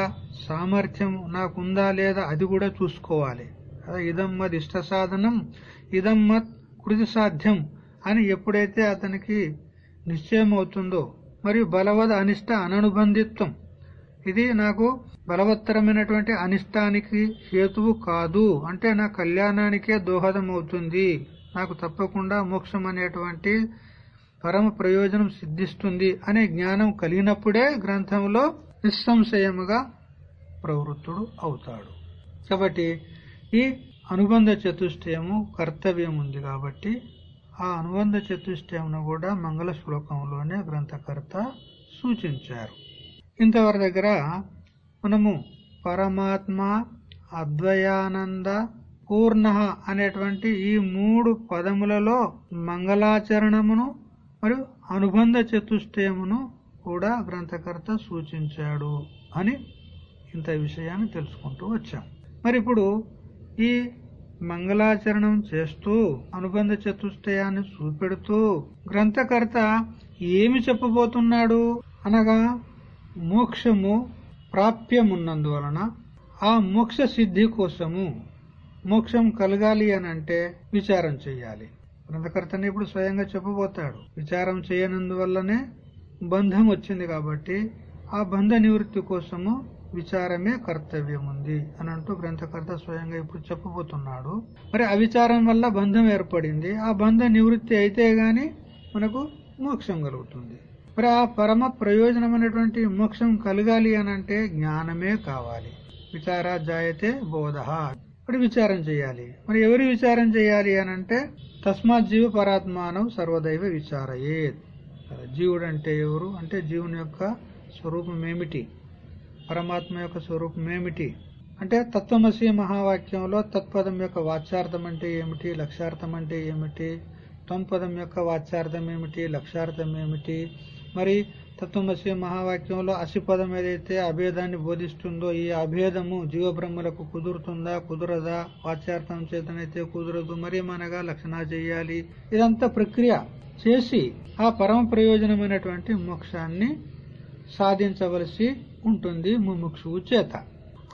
S1: సామర్థ్యం నాకుందా లేదా అది కూడా చూసుకోవాలి. ఇదం మద్ ఇష్ట సాధనం ఇదం మత్ కృతి సాధ్యం అని ఎప్పుడైతే అతనికి నిశ్చయం అవుతుందో మరియు బలవద అనిష్ట అననుబంధిత్వం. ఇది నాకు బలవత్తరమైనటువంటి అనిష్టానికి హేతువు కాదు. అంటే నా కళ్యాణానికే దోహదం అవుతుంది నాకు తప్పకుండా మోక్షం అనేటువంటి పరమ ప్రయోజనం సిద్ధిస్తుంది అనే జ్ఞానం కలిగినప్పుడే గ్రంథంలో నిస్సంశయముగా ప్రవృత్తుడు అవుతాడు. కాబట్టి ఈ అనుబంధ చతుష్టయము కర్తవ్యం ఉంది కాబట్టి ఆ అనుబంధ చతుష్టయమును కూడా మంగళ శ్లోకంలోనే గ్రంథకర్త సూచించారు. ఇంతవరకు దగ్గర మనము పరమాత్మ అద్వయానంద పూర్ణ అనేటువంటి ఈ మూడు పదములలో మంగళాచరణమును మరియు అనుబంధ చతుష్టయమును కూడా గ్రంథకర్త సూచించాడు అని ఇంత విషయాన్ని తెలుసుకుంటూ వచ్చాం. మరి ఇప్పుడు ఈ మంగళాచరణం చేస్తూ అనుబంధ చతుష్టయాన్ని చూపెడుతూ గ్రంథకర్త ఏమి చెప్పబోతున్నాడు? అనగా మోక్షము ప్రాప్యమున్నందువలన ఆ మోక్ష సిద్ధి కోసము మోక్షం కలగాలి అని అంటే విచారం చేయాలి. గ్రంథకర్తని ఇప్పుడు స్వయంగా చెప్పబోతాడు. విచారం చేయనందువల్లనే బంధం వచ్చింది కాబట్టి ఆ బంధ నివృత్తి కోసము విచారమే కర్తవ్యం ఉంది అని అంటూ గ్రంథకర్త స్వయంగా ఇప్పుడు చెప్పబోతున్నాడు. మరి అవిచారం వల్ల బంధం ఏర్పడింది. ఆ బంధ నివృత్తి అయితే గాని మనకు మోక్షం కలుగుతుంది. మరి ఆ పరమ ప్రయోజనమైనటువంటి మోక్షం కలగాలి అని అంటే జ్ఞానమే కావాలి. విచారా జాయతే బోధ. ఇప్పుడు విచారం చేయాలి? మరి ఎవరి విచారం చేయాలి అని అంటే తస్మాత్ జీవ పరాత్మానం సర్వదైవ విచారయేత్. జీవుడు అంటే ఎవరు? అంటే జీవుని యొక్క స్వరూపం ఏమిటి? పరమాత్మ యొక్క స్వరూపం ఏమిటి? అంటే తత్వమసి మహావాక్యంలో తత్పదం యొక్క వాచ్యార్థం అంటే ఏమిటి? లక్ష్యార్థం అంటే ఏమిటి? త్వంపదం యొక్క వాచ్యార్థం ఏమిటి? లక్ష్యార్థం ఏమిటి? మరి తత్వమసి మహావాక్యంలో అసిపదం ఏదైతే అభేదాన్ని బోధిస్తుందో ఈ అభేదము జీవబ్రహ్మలకు కుదురుతుందా కుదరదా? వాచ్యార్థం చేతనైతే కుదరదు మరి మనగా లక్షణ చేయాలి. ఇదంతా ప్రక్రియ చేసి ఆ పరమ ప్రయోజనమైనటువంటి మోక్షాన్ని సాధించవలసి ఉంటుంది ముముక్షువు చేత.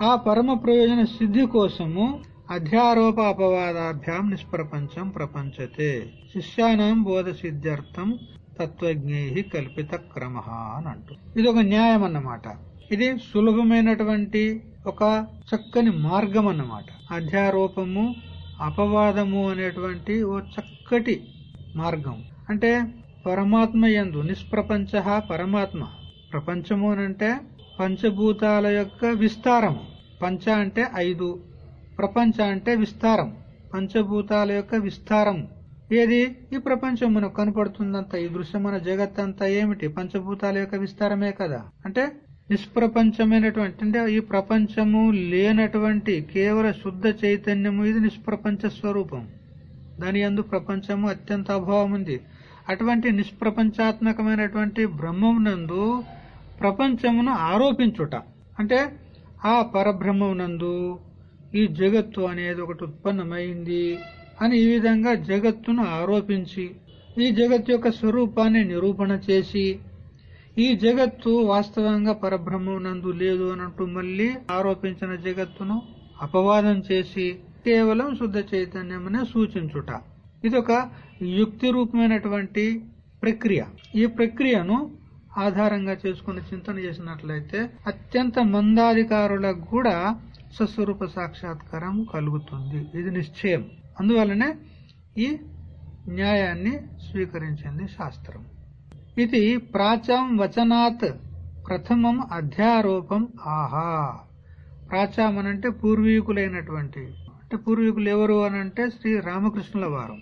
S1: ఆ పరమ ప్రయోజన సిద్ధి కోసము అధ్యారోప అపవాదాభ్యాం నిష్ప్రపంచం ప్రపంచతే. శిష్యానం బోధ సిద్ధ్యర్థం తత్వజ్ఞై కల్పిత క్రమ అని అంటూ ఇది ఒక న్యాయం అన్నమాట. ఇది సులభమైనటువంటి ఒక చక్కని మార్గం అన్నమాట. అధ్యారోపము అపవాదము అనేటువంటి ఓ చక్కటి మార్గం. అంటే పరమాత్మ ఎందు నిష్ప్రపంచ పరమాత్మ. ప్రపంచము అంటే పంచభూతాల యొక్క విస్తారము. పంచ అంటే ఐదు ప్రపంచ అంటే విస్తారం. పంచభూతాల యొక్క విస్తారము. ఏది? ఈ ప్రపంచం మనకు కనపడుతుందంతా ఈ దృశ్యమైన జగత్ అంతా ఏమిటి? పంచభూతాల యొక్క విస్తారమే కదా? అంటే నిష్ప్రపంచమైనటువంటి అంటే ఈ ప్రపంచము లేనటువంటి కేవల శుద్ధ చైతన్యము ఇది నిష్ప్రపంచ స్వరూపం. దాని అందు ప్రపంచము అత్యంత అభావం ఉంది అటువంటి నిష్ప్రపంచాత్మకమైనటువంటి బ్రహ్మం నందు ప్రపంచమును ఆరోపించుట. అంటే ఆ పరబ్రహ్మమునందు ఈ జగత్తు అనేది ఒకటి ఉత్పన్నమైంది. అని ఈ విధంగా జగత్తును ఆరోపించి ఈ జగత్ యొక్క స్వరూపాన్ని నిరూపణ చేసి ఈ జగత్తు వాస్తవంగా పరబ్రహ్మనందు లేదు అన్నట్టు మళ్ళీ ఆరోపించిన జగత్తును అపవాదం చేసి కేవలం శుద్ధ చైతన్యమనే సూచించుట. ఇదొక యుక్తి రూపమైనటువంటి ప్రక్రియ. ఈ ప్రక్రియను ఆధారంగా చేసుకుని చింతన చేసినట్లయితే అత్యంత మందాధికారులకు కూడా సస్వరూప సాక్షాత్కారం కలుగుతుంది. ఇది నిశ్చయం. అందువలనే ఈ న్యాయాన్ని స్వీకరించింది శాస్త్రం. ఇది ప్రాచం వచనాత్ ప్రథమం అధ్యారోపం ఆహా. ప్రాచాం అనంటే పూర్వీకులైనటువంటి. అంటే పూర్వీకులు ఎవరు అనంటే శ్రీ రామకృష్ణుల వారు.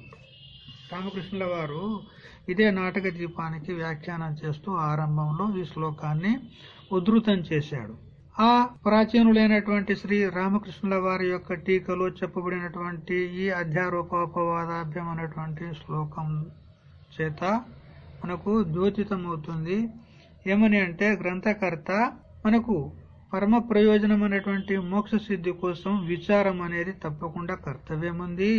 S1: రామకృష్ణుల వారు ఇదే నాటక దీపానికి వ్యాఖ్యానం చేస్తూ ఆరంభంలో ఈ శ్లోకాన్ని ఉధృతం చేశాడు. ఆ ప్రాచీనులైనటువంటి శ్రీ రామకృష్ణుల వారి యొక్క టీకలో చెప్పబడినటువంటి ఈ అధ్యారోపోపవాదాభ్యం అనేటువంటి శ్లోకం చేత మనకు ద్యోతితమవుతుంది. ఏమని అంటే గ్రంథకర్త మనకు పరమ ప్రయోజనం అనేటువంటి మోక్ష సిద్ధి కోసం విచారం అనేది తప్పకుండా కర్తవ్యం ఉంది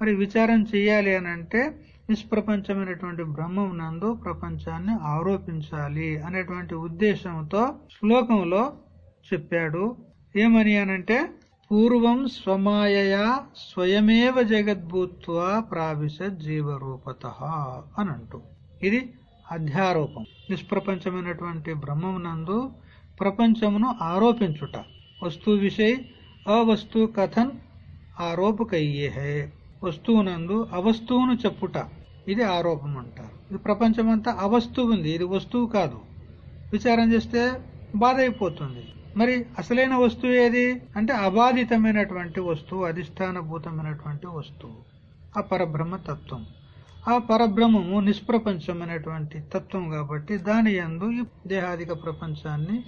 S1: మరి విచారం చేయాలి అని అంటే నిష్ప్రపంచమైనటువంటి బ్రహ్మం నందు ప్రపంచాన్ని ఆరోపించాలి అనేటువంటి ఉద్దేశంతో శ్లోకంలో చెప్పాడు. ఏమని అనంటే పూర్వం స్వమాయయా స్వయమేవ జగద్భూత్వ ప్రావిశ జీవరూపత అనంటూ. ఇది అధ్యారోపం. నిష్ప్రపంచమైనటువంటి బ్రహ్మం నందు ప్రపంచమును ఆరోపించుట. వస్తు విషయ అవస్తు కథన్ ఆరోపకయ్యే హే వస్తువునందు అవస్తువును చెప్పుట. ఇది ఆరోపం అంటారు ఇది ప్రపంచమంతా అవస్తువు ఉంది ఇది వస్తువు కాదు. విచారం చేస్తే బాధ అయిపోతుంది మరి అసలైన వస్తువు ఏది? అంటే అబాధితమైనటువంటి వస్తువు అధిష్టానభూతమైనటువంటి వస్తువు. ఆ పరబ్రహ్మ తత్వం. ఆ పరబ్రహ్మము నిష్ప్రపంచమైనటువంటి తత్వం కాబట్టి దాని యందు ఈ దేహాదిక ప్రపంచాన్ని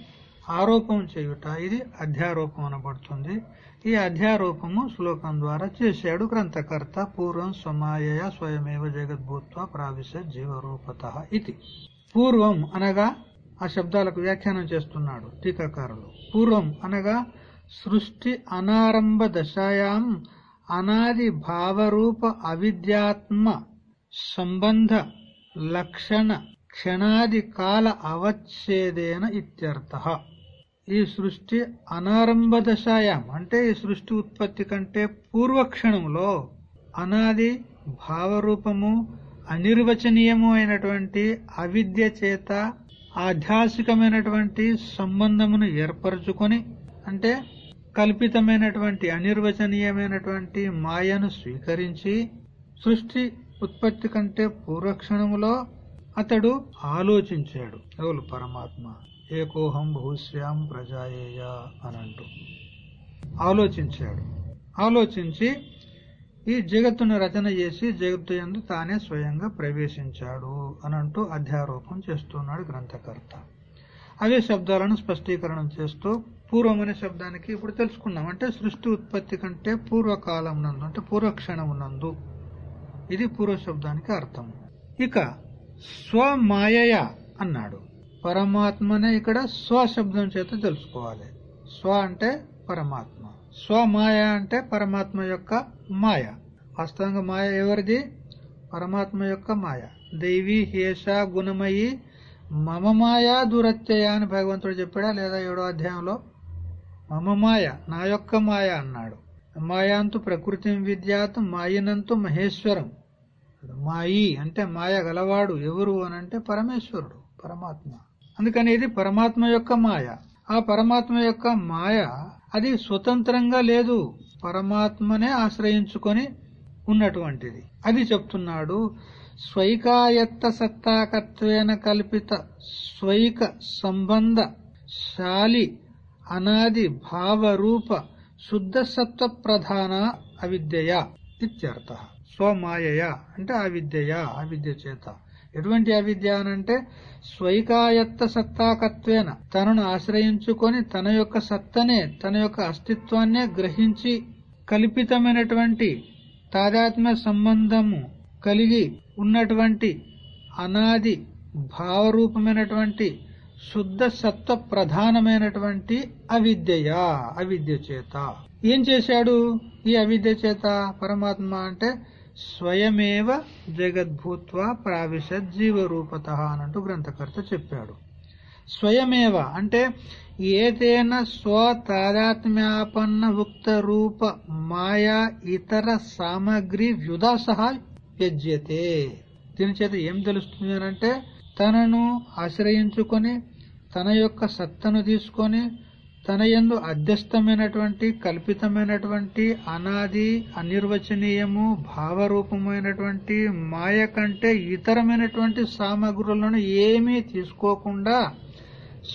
S1: ఆరోపం చేయుట ఇది అధ్యారోపం అనబడుతుంది. ఈ అధ్యారోపము శ్లోకం ద్వారా చేశాడు గ్రంథకర్త పూర్వం సమాయ స్వయమేవ జగద్భూత్వ ప్రావిశ జీవరూపత ఇది. పూర్వం అనగా ఆ శబ్దాలకు వ్యాఖ్యానం చేస్తున్నాడు టీకాకారులు. పూర్వం అనగా సృష్టి అనారంభ దశాయాం అనాది భావరూప అవిద్యాత్మ సంబంధ లక్షణ క్షణాది కాల అవచ్ఛేదేన ఇత్యర్థ. ఈ సృష్టి అనారంభ దశాయాం అంటే ఈ సృష్టి ఉత్పత్తి కంటే పూర్వక్షణంలో అనాది భావరూపము అనిర్వచనీయము అయినటువంటి అవిద్య చేత ఆధ్యాత్మికమైనటువంటి సంబంధమును ఏర్పరచుకొని అంటే కల్పితమైనటువంటి అనిర్వచనీయమైనటువంటి మాయను స్వీకరించి సృష్టి ఉత్పత్తి కంటే పూర్వక్షణములో అతడు ఆలోచించాడు. ఎవరు? పరమాత్మ. ఏకోహం భూశ్యాం ప్రజాయేయ అనంటూ ఆలోచించాడు. ఆలోచించి ఈ జగత్తును రచన చేసి జగత్తు ఎందు తానే స్వయంగా ప్రవేశించాడు అనంటూ అధ్యారోపం చేస్తున్నాడు గ్రంథకర్త. అవే శబ్దాలను స్పష్టీకరణం చేస్తూ పూర్వం అనే శబ్దానికి ఇప్పుడు తెలుసుకున్నాం అంటే సృష్టి ఉత్పత్తి కంటే పూర్వకాలం నందు అంటే పూర్వక్షణం నందు. ఇది పూర్వ శబ్దానికి అర్థం. ఇక స్వమాయ అన్నాడు. పరమాత్మనే ఇక్కడ స్వశబ్దం చేత తెలుసుకోవాలి. స్వ అంటే పరమాత్మ. స్వమాయ అంటే పరమాత్మ యొక్క మాయ. వాస్తవంగా మాయ ఎవరిది? పరమాత్మ యొక్క మాయ. దైవీ హేష గుణమయి మమ మాయా దురత్యయ అని భగవంతుడు చెప్పాడా? లేదా ఏడో అధ్యాయంలో? మమ మాయ నా యొక్క మాయ అన్నాడు. మాయాంతు ప్రకృతి విద్యాత్ మాయనంతు మహేశ్వరం. మాయి అంటే మాయ గలవాడు ఎవరు అని అంటే పరమేశ్వరుడు పరమాత్మ. అందుకని ఇది పరమాత్మ యొక్క మాయ. ఆ పరమాత్మ యొక్క మాయ అది స్వతంత్రంగా లేదు. పరమాత్మనే ఆశ్రయించుకొని ఉన్నటువంటిది. అది చెప్తున్నాడు స్వైకాయత్త సత్తాకత్వేన కల్పిత స్వైక సంబంధ శాలి అనాది భావరూప శుద్ధ సత్వ ప్రధాన అవిద్యయ ఇత్యర్థ. స్వమాయయ అంటే అవిద్యయ అవిద్య చేత. ఎటువంటి అవిద్య అనంటే స్వైకాయత్త సత్తాకత్వేన. తనను ఆశ్రయించుకొని తన యొక్క సత్తనే తన యొక్క అస్తిత్వాన్నే గ్రహించి కల్పితమైనటువంటి తాదాత్మ్య సంబంధము కలిగి ఉన్నటువంటి అనాది భావరూపమైనటువంటి శుద్ధ సత్వ ప్రధానమైనటువంటి అవిద్యయ అవిద్య చేత. ఏం చేశాడు ఈ అవిద్య చేత పరమాత్మ అంటే స్వయమేవ జగద్భూత్వ ప్రావిశత్ జీవరూపత అనంటూ గ్రంథకర్త చెప్పాడు. స్వయమేవ అంటే ఏతేన స్వతాదాత్మ్యాపన్న ఉక్త రూప మాయా ఇతర సామగ్రి వ్యుధా సహా యజ్యతే దీని చేత ఏం తెలుస్తుంది అంటే తనను ఆశ్రయించుకొని తన యొక్క సత్తను తీసుకొని తన ఎందు అధ్యస్థమైనటువంటి కల్పితమైనటువంటి అనాది అనిర్వచనీయము భావరూపమైనటువంటి మాయ కంటే ఇతరమైనటువంటి సామగ్రులను ఏమీ తీసుకోకుండా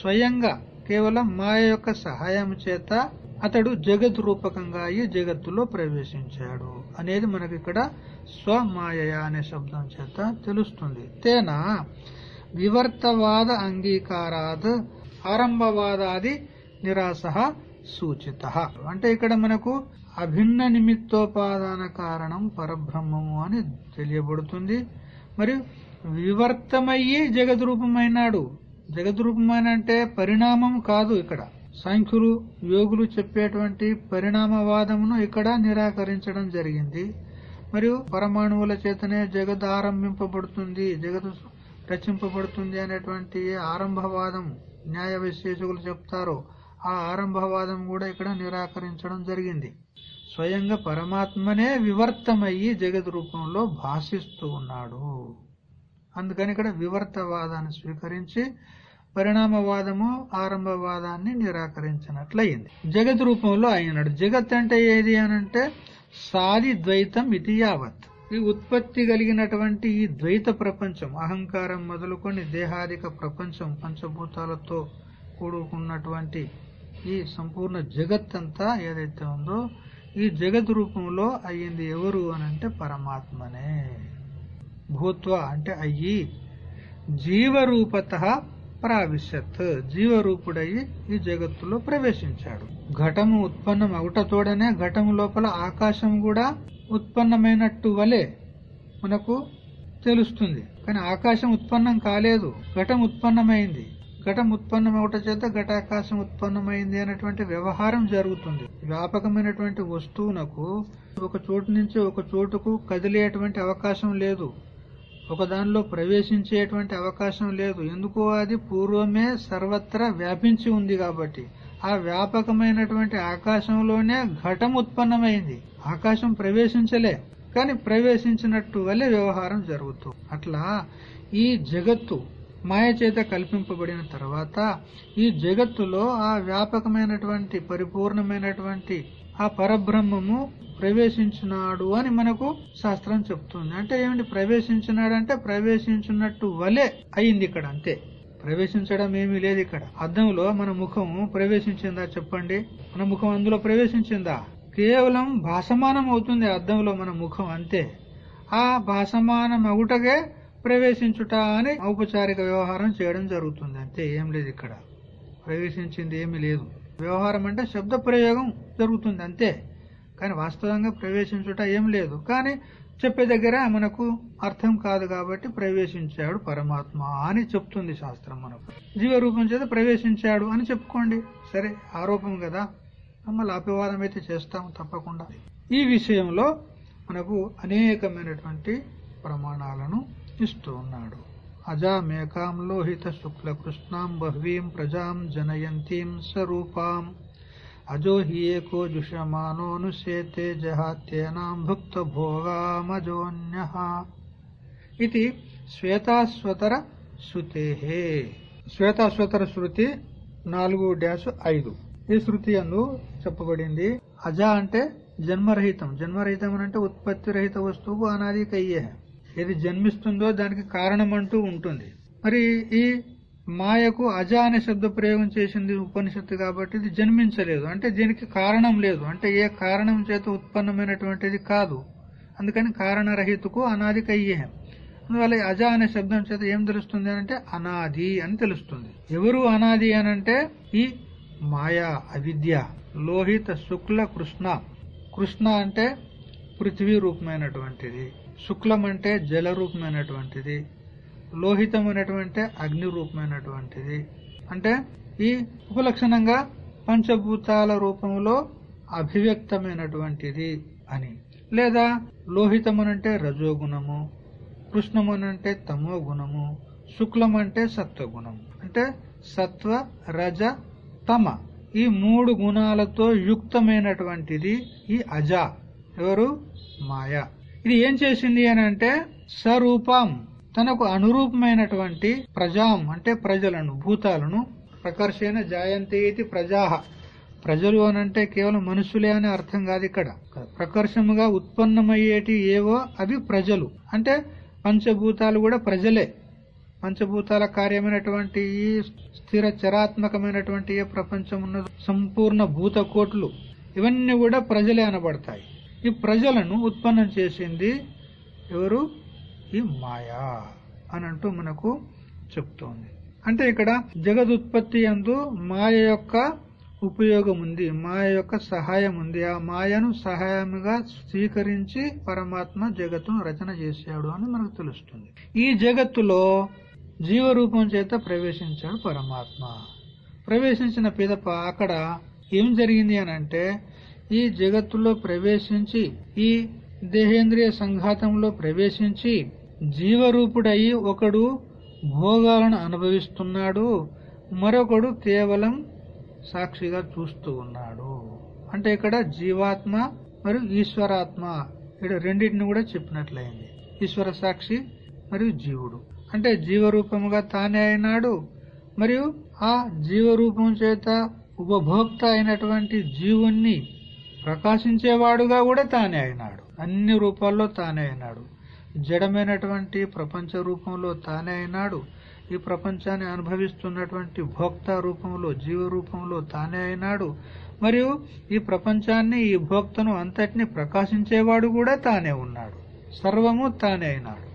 S1: స్వయంగా కేవలం మాయ యొక్క సహాయం చేత అతడు జగత్ రూపకంగా ఈ జగత్తులో ప్రవేశించాడు అనేది మనకి ఇక్కడ స్వమాయ అనే శబ్దం చేత తెలుస్తుంది. తేనా? వివర్తవాద అంగీకారాద్ ఆరంభవాదాది నిరాశ సూచిత. అంటే ఇక్కడ మనకు అభిన్న నిమిత్తోపాదాన కారణం పరబ్రహ్మము అని తెలియబడుతుంది. మరియు వివర్తమయ్యి జగద్రూపమైనాడు. జగద్రూపమైన అంటే పరిణామం కాదు ఇక్కడ. సాంఖ్యులు యోగులు చెప్పేటువంటి పరిణామవాదమును ఇక్కడ నిరాకరించడం జరిగింది. మరియు పరమాణువుల చేతనే జగత్ ఆరంభింపబడుతుంది జగత్ రచింపబడుతుంది అనేటువంటి ఆరంభవాదం న్యాయ విశ్లేషకులు చెప్తారో. ఆ ఆరంభవాదం కూడా ఇక్కడ నిరాకరించడం జరిగింది. స్వయంగా పరమాత్మనే వివర్తమయ్యి జగత్ రూపంలో భాషిస్తూ ఉన్నాడు. అందుకని ఇక్కడ వివర్తవాదాన్ని స్వీకరించి పరిణామవాదము ఆరంభవాదాన్ని నిరాకరించినట్లయింది. జగత్ రూపంలో అయినాడు జగత్ అంటే ఏది అనంటే సాది ద్వైతం ఇది యావత్. ఈ ఉత్పత్తి కలిగినటువంటి ఈ ద్వైత ప్రపంచం అహంకారం మొదలుకొని దేహాదిక ప్రపంచం పంచభూతాలతో కూడుకున్నటువంటి ఈ సంపూర్ణ జగత్ అంతా ఏదైతే ఉందో ఈ జగత్ రూపంలో అయ్యింది ఎవరు అనంటే పరమాత్మనే. భూత్వ అంటే అయ్యి జీవరూపత ప్రావిశత్ జీవరూపుడయి ఈ జగత్తులో ప్రవేశించాడు. ఘటము ఉత్పన్నం అవుటతోడనే ఘటము లోపల ఆకాశం కూడా ఉత్పన్నమైనట్టు వలె మనకు తెలుస్తుంది. కానీ ఆకాశం ఉత్పన్నం కాలేదు. ఘటం ఉత్పన్నమైంది. ఘటం ఉత్పన్నమవట చేత ఘటాకాశం ఉత్పన్నమైంది అనేటువంటి వ్యవహారం జరుగుతుంది. వ్యాపకమైనటువంటి వస్తువునకు ఒక చోటు నుంచి ఒక చోటుకు కదిలేటువంటి అవకాశం లేదు. ఒక దానిలో ప్రవేశించేటువంటి అవకాశం లేదు. ఎందుకు అది పూర్వమే సర్వత్రా వ్యాపించి ఉంది కాబట్టి ఆ వ్యాపకమైనటువంటి ఆకాశంలోనే ఘటం ఉత్పన్నమైంది ఆకాశం ప్రవేశించలే కానీ ప్రవేశించినట్టు వల్లే వ్యవహారం జరుగుతూ. అట్లా ఈ జగత్తు మాయ చేత కల్పింపబడిన తర్వాత ఈ జగత్తులో ఆ వ్యాపకమైనటువంటి పరిపూర్ణమైనటువంటి ఆ పరబ్రహ్మము ప్రవేశించినాడు అని మనకు శాస్త్రం చెప్తుంది. అంటే ఏమిటి? ప్రవేశించినాడు అంటే ప్రవేశించినట్టు వలె అయింది ఇక్కడ అంతే. ప్రవేశించడం ఏమీ లేదు ఇక్కడ. అద్దంలో మన ముఖం ప్రవేశించిందా చెప్పండి? మన ముఖం అందులో ప్రవేశించిందా? కేవలం భాసమానం అవుతుంది అద్దంలో మన ముఖం అంతే. ఆ భాసమానం అవుటగే ప్రవేశించుట అని ఔపచారిక వ్యవహారం చేయడం జరుగుతుంది. అంతే ఏం లేదు ఇక్కడ. ప్రవేశించింది ఏమీ లేదు. వ్యవహారం అంటే శబ్ద ప్రయోగం జరుగుతుంది అంతే. కానీ వాస్తవంగా ప్రవేశించుట ఏం లేదు. కానీ చెప్పే దగ్గర మనకు అర్థం కాదు కాబట్టి ప్రవేశించాడు పరమాత్మ అని చెప్తుంది శాస్త్రం మనకు. జీవరూపం చేత ప్రవేశించాడు అని చెప్పుకోండి. సరే ఆరోపం కదా. మళ్ళీ అపవాదం అయితే చేస్తాం తప్పకుండా. ఈ విషయంలో మనకు అనేకమైనటువంటి ప్రమాణాలను ఇస్తూ ఉన్నాడు. అజామేకాం లోహిత శుక్ల కృష్ణాం బహ్వీం ప్రజాం జనయంతీం స్వరూపాం అజో హి ఏకో జుషమానోనుసేతే జహాత్యేనాం భుక్త భోగామజోన్య. ఇది శ్వేతాస్వతర శృతే శ్వేతాశ్వతర శృతి నాలుగు డ్యాష్ ఐదు. ఈ శృతి అందు చెప్పబడింది. అజ అంటే జన్మరహితం. జన్మరహితం అంటే ఉత్పత్తి రహిత వస్తువు అనాది కయ్యే ఏది జన్మిస్తుందో దానికి కారణం అంటూ ఉంటుంది. మరి ఈ మాయకు అజ అనే శబ్ద ప్రయోగం చేసింది ఉపనిషత్తు కాబట్టి ఇది జన్మించలేదు. అంటే దీనికి కారణం లేదు. అంటే ఏ కారణం చేత ఉత్పన్నమైనటువంటిది కాదు. అందుకని కారణరహితకు అనాది కయ్యే. అందువల్ల అజ అనే శబ్దం చేత ఏం తెలుస్తుంది అంటే అనాది అని తెలుస్తుంది. ఎవరు అనాది అని అంటే ఈ మాయా అవిద్య లోహిత శుక్ల కృష్ణ. కృష్ణ అంటే పృథ్వీ రూపమైనటువంటిది. శుక్లం అంటే జల రూపమైనటువంటిది లోహితమైనటువంటి అగ్ని రూపమైనటువంటిది అంటే ఈ ఉపలక్షణంగా పంచభూతాల రూపంలో అభివ్యక్తమైనటువంటిది అని. లేదా లోహితమనంటే రజోగుణము కృష్ణమనంటే తమో గుణము శుక్లం అంటే సత్వగుణము. అంటే సత్వ రజ తమ ఈ మూడు గుణాలతో యుక్తమైనటువంటిది ఈ అజ. ఎవరు? మాయ. ఇది ఏం చేసింది అని అంటే స్వరూపం తనకు అనురూపమైనటువంటి ప్రజాం అంటే ప్రజలను భూతాలను ప్రకర్షణ జాయంతే ఇది ప్రజాహ ప్రజలు అనంటే కేవలం మనుషులే అనే అర్థం కాదు ఇక్కడ. ప్రకర్షముగా ఉత్పన్నమయ్యేటి ఏవో అవి ప్రజలు. అంటే పంచభూతాలు కూడా ప్రజలే. పంచభూతాల కార్యమైనటువంటి ఈ స్థిర చరాత్మకమైనటువంటి ఏ ప్రపంచం ఉన్నదో సంపూర్ణ భూత కోట్లు ఇవన్నీ కూడా ప్రజలే అనబడతాయి. ఈ ప్రజలను ఉత్పన్నం చేసింది ఎవరు? ఈ మాయా అని అంటూ మనకు చెప్తోంది. అంటే ఇక్కడ జగదుత్పత్తి ఎందు మాయ యొక్క ఉపయోగం ఉంది మాయ యొక్క సహాయం ఉంది ఆ మాయను సహాయముగా స్వీకరించి పరమాత్మ జగత్తును రచన చేశాడు అని మనకు తెలుస్తుంది. ఈ జగత్తులో జీవరూపం చేత ప్రవేశించాడు పరమాత్మ. ప్రవేశించిన పిదప అక్కడ ఏం జరిగింది అని అంటే ఈ జగత్తులో ప్రవేశించి ఈ దేహేంద్రియ సంఘాతంలో ప్రవేశించి జీవరూపుడయి ఒకడు భోగాలను అనుభవిస్తున్నాడు మరొకడు కేవలం సాక్షిగా చూస్తూ ఉన్నాడు. అంటే ఇక్కడ జీవాత్మ మరియు ఈశ్వరాత్మ ఇక్కడ రెండింటిని కూడా చెప్పినట్లయింది. ఈశ్వర సాక్షి మరియు జీవుడు. అంటే జీవరూపముగా తానే అయినాడు మరియు ఆ జీవరూపం చేత ఉపభోక్త అయినటువంటి జీవుణ్ణి ప్రకాశించేవాడుగా కూడా తానే అయినాడు. అన్ని రూపాల్లో తానే అయినాడు. జడమైనటువంటి ప్రపంచ రూపంలో తానే అయినాడు. ఈ ప్రపంచాన్ని అనుభవిస్తున్నటువంటి భోక్త రూపంలో జీవ రూపంలో తానే అయినాడు. మరియు ఈ ప్రపంచాన్ని ఈ భోక్తను అంతటిని ప్రకాశించేవాడు కూడా తానే ఉన్నాడు. సర్వము తానే అయినాడు.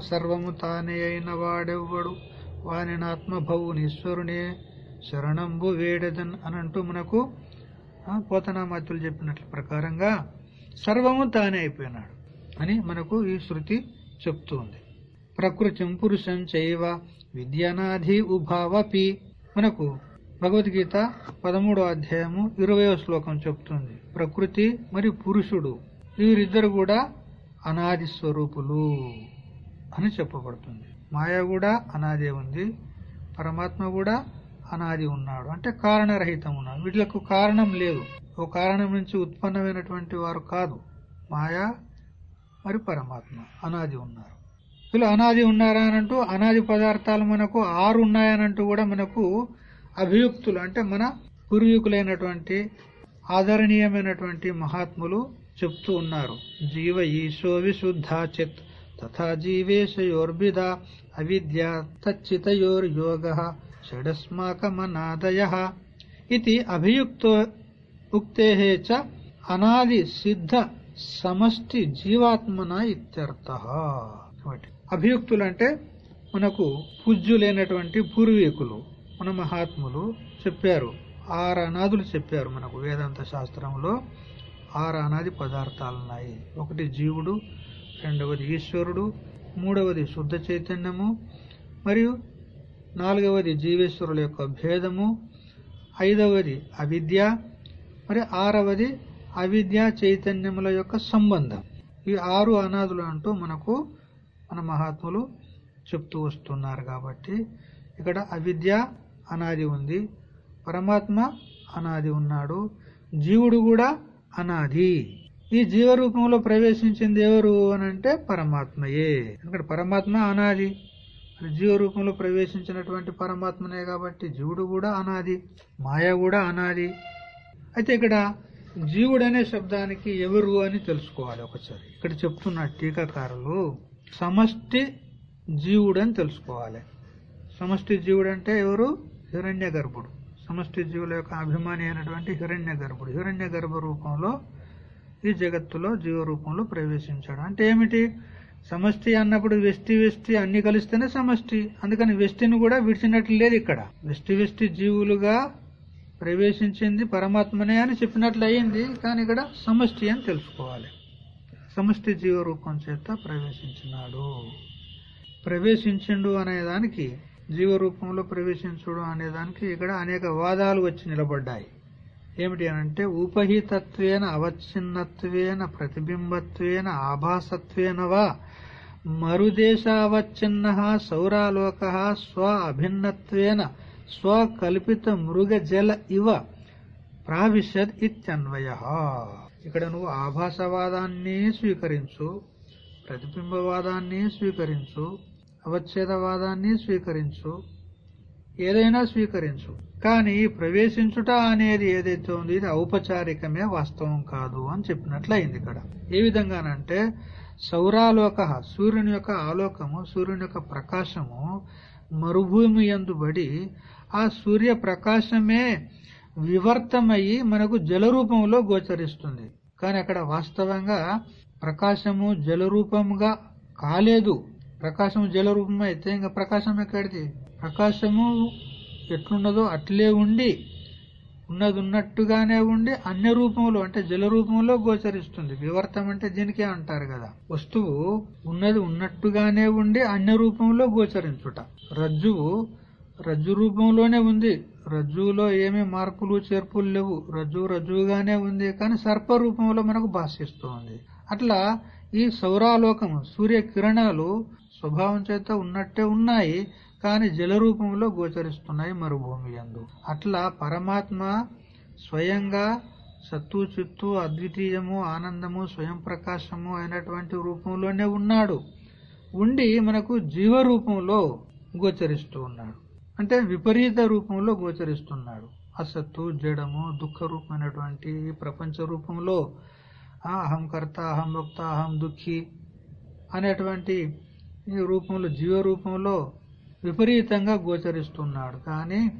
S1: సర్వము తానే అయిన వాడెవ్వడు? వాని ఆత్మభవునీశ్వరునే శరణంబు వేడదన్ అనంటూ మనకు పోతనామాత్యులు చెప్పినట్ల ప్రకారంగా సర్వము తానే అయిపోయినాడు అని మనకు ఈ శృతి చెప్తుంది. ప్రకృతిం పురుషం చైవ విద్యానాధి ఉభావపి మనకు భగవద్గీత పదమూడో అధ్యాయము ఇరవయో శ్లోకం చెప్తుంది. ప్రకృతి మరియు పురుషుడు వీరిద్దరు కూడా అనాది స్వరూపులు అని చెప్పబడుతుంది. మాయ కూడా అనాదే ఉంది. పరమాత్మ కూడా అనాది ఉన్నాడు. అంటే కారణరహితం ఉన్నాడు వీటిలకు కారణం లేదు. ఓ కారణం నుంచి ఉత్పన్నమైనటువంటి వారు కాదు. మాయా మరి పరమాత్మ. అనాది ఉన్నారు. వీళ్ళు అనాది ఉన్నారా అనంటూ అనాది పదార్థాలు మనకు ఆరు ఉన్నాయనంటూ కూడా మనకు అభియుక్తులు అంటే మన పూర్వీకులైనటువంటి ఆదరణీయమైనటువంటి మహాత్ములు చెప్తూ ఉన్నారు. జీవ ఈశో విశుద్ధాచిత్ తథా జీవేశయోర్భిద అవిద్య తచ్చితయోర్యోగ షడస్మాకమనాదయ ఇది అభియుక్తో ఉక్తే చ అనాది సిద్ధ సమష్టి జీవాత్మన ఇత్యర్థ అభియుక్తులు అంటే మనకు పూజ్యులైనటువంటి పూర్వీకులు మన మహాత్ములు చెప్పారు ఆరు అనాదులు చెప్పారు మనకు వేదాంత శాస్త్రంలో ఆరు అనాది పదార్థాలున్నాయి. ఒకటి జీవుడు రెండవది ఈశ్వరుడు మూడవది శుద్ధ చైతన్యము మరియు నాలుగవది జీవేశ్వరుల యొక్క భేదము ఐదవది అవిద్య మరి ఆరవది అవిద్య చైతన్యముల యొక్క సంబంధం. ఈ ఆరు అనాథులు అంటూ మనకు మన మహాత్ములు చెప్తూ వస్తున్నారు కాబట్టి ఇక్కడ అవిద్య అనాది ఉంది పరమాత్మ అనాది ఉన్నాడు జీవుడు కూడా అనాది. ఈ జీవరూపంలో ప్రవేశించింది ఎవరు అని అంటే పరమాత్మయే. ఎందుకంటే పరమాత్మ అనాది. జీవ రూపంలో ప్రవేశించినటువంటి పరమాత్మనే కాబట్టి జీవుడు కూడా అనాది మాయ కూడా అనాది. అయితే ఇక్కడ జీవుడు అనే శబ్దానికి ఎవరు అని తెలుసుకోవాలి ఒకసారి. ఇక్కడ చెప్తున్న టీకాకారులు సమష్టి జీవుడు అని తెలుసుకోవాలి. సమష్టి జీవుడు అంటే ఎవరు? హిరణ్య గర్భుడు. సమష్టి జీవుల యొక్క అభిమాని అయినటువంటి హిరణ్య గర్భుడు. హిరణ్య గర్భ రూపంలో ఈ జగత్తులో జీవ రూపంలో ప్రవేశించాడు. అంటే ఏమిటి? సమష్టి అన్నప్పుడు వెష్టి వెష్టి అన్ని కలిస్తేనే సమష్టి. అందుకని వెష్టిని కూడా విడిచినట్లు లేదు ఇక్కడ. వెష్టి వెష్టి జీవులుగా ప్రవేశించింది పరమాత్మనే అని చెప్పినట్లు అయింది. కానీ ఇక్కడ సమష్టి అని తెలుసుకోవాలి. సమష్టి జీవరూపం చేత ప్రవేశించినాడు. ప్రవేశించిండు అనేదానికి జీవ రూపంలో ప్రవేశించుడు అనేదానికి ఇక్కడ అనేక వాదాలు వచ్చి నిలబడ్డాయి. ఏమిటి అనంటే ఉపహితత్వేన అవచ్ఛిన్నత్వేన ప్రతిబింబత్వేన ఆభాసత్వేన వా మరుదేశావచ్ఛిన్న సౌరాలోక స్వ అభిన్నత్వేన స్వకల్పిత మృగ జల ఇవ ప్రావిశద్ ఇత్యన్వయ. ఇక్కడ నువ్వు ఆభాసవాదాన్ని స్వీకరించు ప్రతిబింబవాదాన్ని స్వీకరించు అవచ్ఛేదవాదాన్ని స్వీకరించు ఏదైనా స్వీకరించు. కానీ ప్రవేశించుట అనేది ఏదైతే ఉంది ఇది ఔపచారికమే వాస్తవం కాదు అని చెప్పినట్లయింది ఇక్కడ. ఏ విధంగానంటే సౌరాలోక సూర్యుని యొక్క ఆలోకము సూర్యుని యొక్క ప్రకాశము మరుభూమి ఎందుబడి ఆ సూర్య ప్రకాశమే వివర్తమయ్యి మనకు జలరూపంలో గోచరిస్తుంది. కానీ అక్కడ వాస్తవంగా ప్రకాశము జలరూపంగా కాలేదు. ప్రకాశము జలరూపం అయితే ఇంకా ప్రకాశం ఎక్కడిది? ప్రకాశము ఎట్లున్నదో అట్లే ఉండి ఉన్నది ఉన్నట్టుగానే ఉండి అన్య రూపంలో అంటే జల రూపంలో గోచరిస్తుంది. వివర్తం అంటే దీనికే అంటారు కదా. వస్తువు ఉన్నది ఉన్నట్టుగానే ఉండి అన్య రూపంలో గోచరించుట. రజ్జువు రజ్జు రూపంలోనే ఉంది. రజ్జువులో ఏమీ మార్పులు చేర్పులు లేవు. రజ్జువు రజ్జువుగానే ఉంది కానీ సర్ప రూపంలో మనకు భాషిస్తుంది అట్లా ఈ సౌరాలోకము సూర్య కిరణాలు స్వభావం చేత ఉన్నట్టే ఉన్నాయి. కానీ జల రూపంలో గోచరిస్తున్నాయి మరుభూమి ఎందు అట్లా పరమాత్మ స్వయంగా సత్తు చిత్తు అద్వితీయము ఆనందము స్వయం ప్రకాశము అయినటువంటి రూపంలోనే ఉన్నాడు. ఉండి మనకు జీవ రూపంలో గోచరిస్తూ ఉన్నాడు. అంటే విపరీత రూపంలో గోచరిస్తున్నాడు. అసత్తు జడము దుఃఖ రూపమైనటువంటి ప్రపంచ రూపంలో అహం కర్త అహం భక్త అహం దుఃఖి అనేటువంటి ఈ రూపంలో జీవ రూపంలో విపరీతంగా గోచరిస్తున్నాడు. కానీ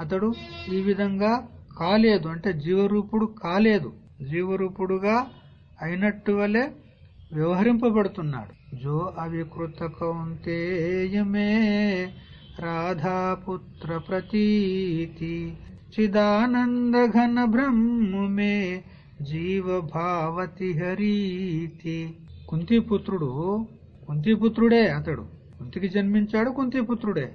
S1: అతడు ఈ విధంగా కాలేదు. అంటే జీవరూపుడు కాలేదు. జీవరూపుడుగా అయినట్టు వలె వ్యవహరింపబడుతున్నాడు. జో అవికృత కౌంతేయమే రాధాపుత్ర ప్రతీతి చిదానంద ఘన బ్రహ్మే జీవభావతి హరీతి. కుంతిపుత్రుడు కుంతిపుత్రుడే అతడు. కుంతికి జన్మించాడు కుంతిపుత్రుడే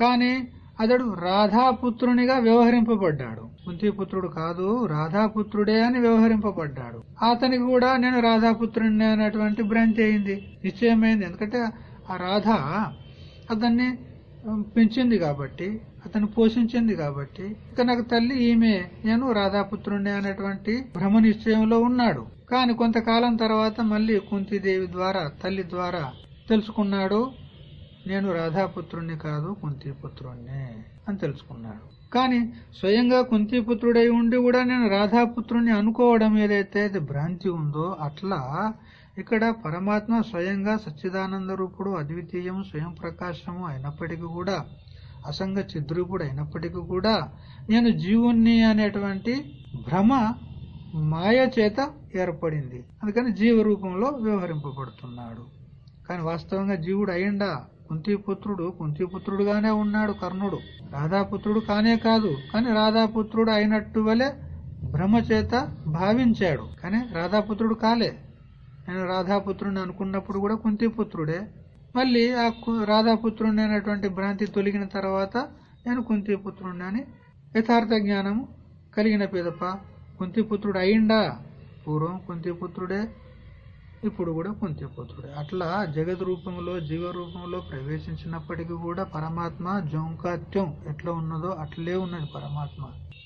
S1: కానీ అతడు రాధాపుత్రునిగా వ్యవహరింపబడ్డాడు. కుంతిపుత్రుడు కాదు రాధాపుత్రుడే అని వ్యవహరింపబడ్డాడు. అతనికి కూడా నేను రాధాపుత్రుని అనేటువంటి భ్రాంతి అయింది. నిశ్చయమైంది. ఎందుకంటే ఆ రాధ అతన్ని పెంచింది కాబట్టి అతను పోషించింది కాబట్టి ఇక నాకు తల్లి ఈమె నేను రాధాపుత్రుణ్ణి అనేటువంటి భ్రమ నిశ్చయంలో ఉన్నాడు. కాని కొంతకాలం తర్వాత మళ్ళీ కుంతిదేవి ద్వారా తల్లి ద్వారా తెలుసుకున్నాడు. నేను రాధాపుత్రుణ్ణి కాదు కుంతిపుత్రుణ్ణి అని తెలుసుకున్నాడు. కాని స్వయంగా కుంతిపుత్రుడై ఉండి కూడా నేను రాధాపుత్రుణ్ణి అనుకోవడం ఏదైతే అది భ్రాంతి ఉందో అట్లా ఇక్కడ పరమాత్మ స్వయంగా సచ్చిదానంద రూపుడు అద్వితీయం స్వయం ప్రకాశము అయినప్పటికీ కూడా అసంగ చిద్రూపుడు అయినప్పటికీ కూడా నేను జీవుణ్ణి అనేటువంటి భ్రమ మాయ చేత ఏర్పడింది. అందుకని జీవ రూపంలో వ్యవహరింపబడుతున్నాడు. కానీ వాస్తవంగా జీవుడు అయిండా? కుంతిపుత్రుడు కుంతిపుత్రుడుగానే ఉన్నాడు కర్ణుడు. రాధాపుత్రుడు కానే కాదు కానీ రాధాపుత్రుడు అయినట్టు వలె భ్రమచేత భావించాడు. కానీ రాధాపుత్రుడు కాలే. నేను రాధాపుత్రుడిని అనుకున్నప్పుడు కూడా కుంతిపుత్రుడే. మళ్ళీ ఆ రాధాపుత్రుడిని అనేటువంటి భ్రాంతి తొలగిన తర్వాత నేను కుంతిపుత్రుడిని అని యథార్థ జ్ఞానము కలిగిన పిదప కుంతిపుత్రుడు అయిండా. పూర్వం కుంతిపుత్రుడే. ఇప్పుడు కూడా కుంతిపుత్రుడే అట్లా జగద్ రూపంలో జీవ రూపంలో ప్రవేశించినప్పటికీ కూడా పరమాత్మ జోంకాత్యం ఎట్లా ఉన్నదో అట్లే ఉన్నది పరమాత్మ.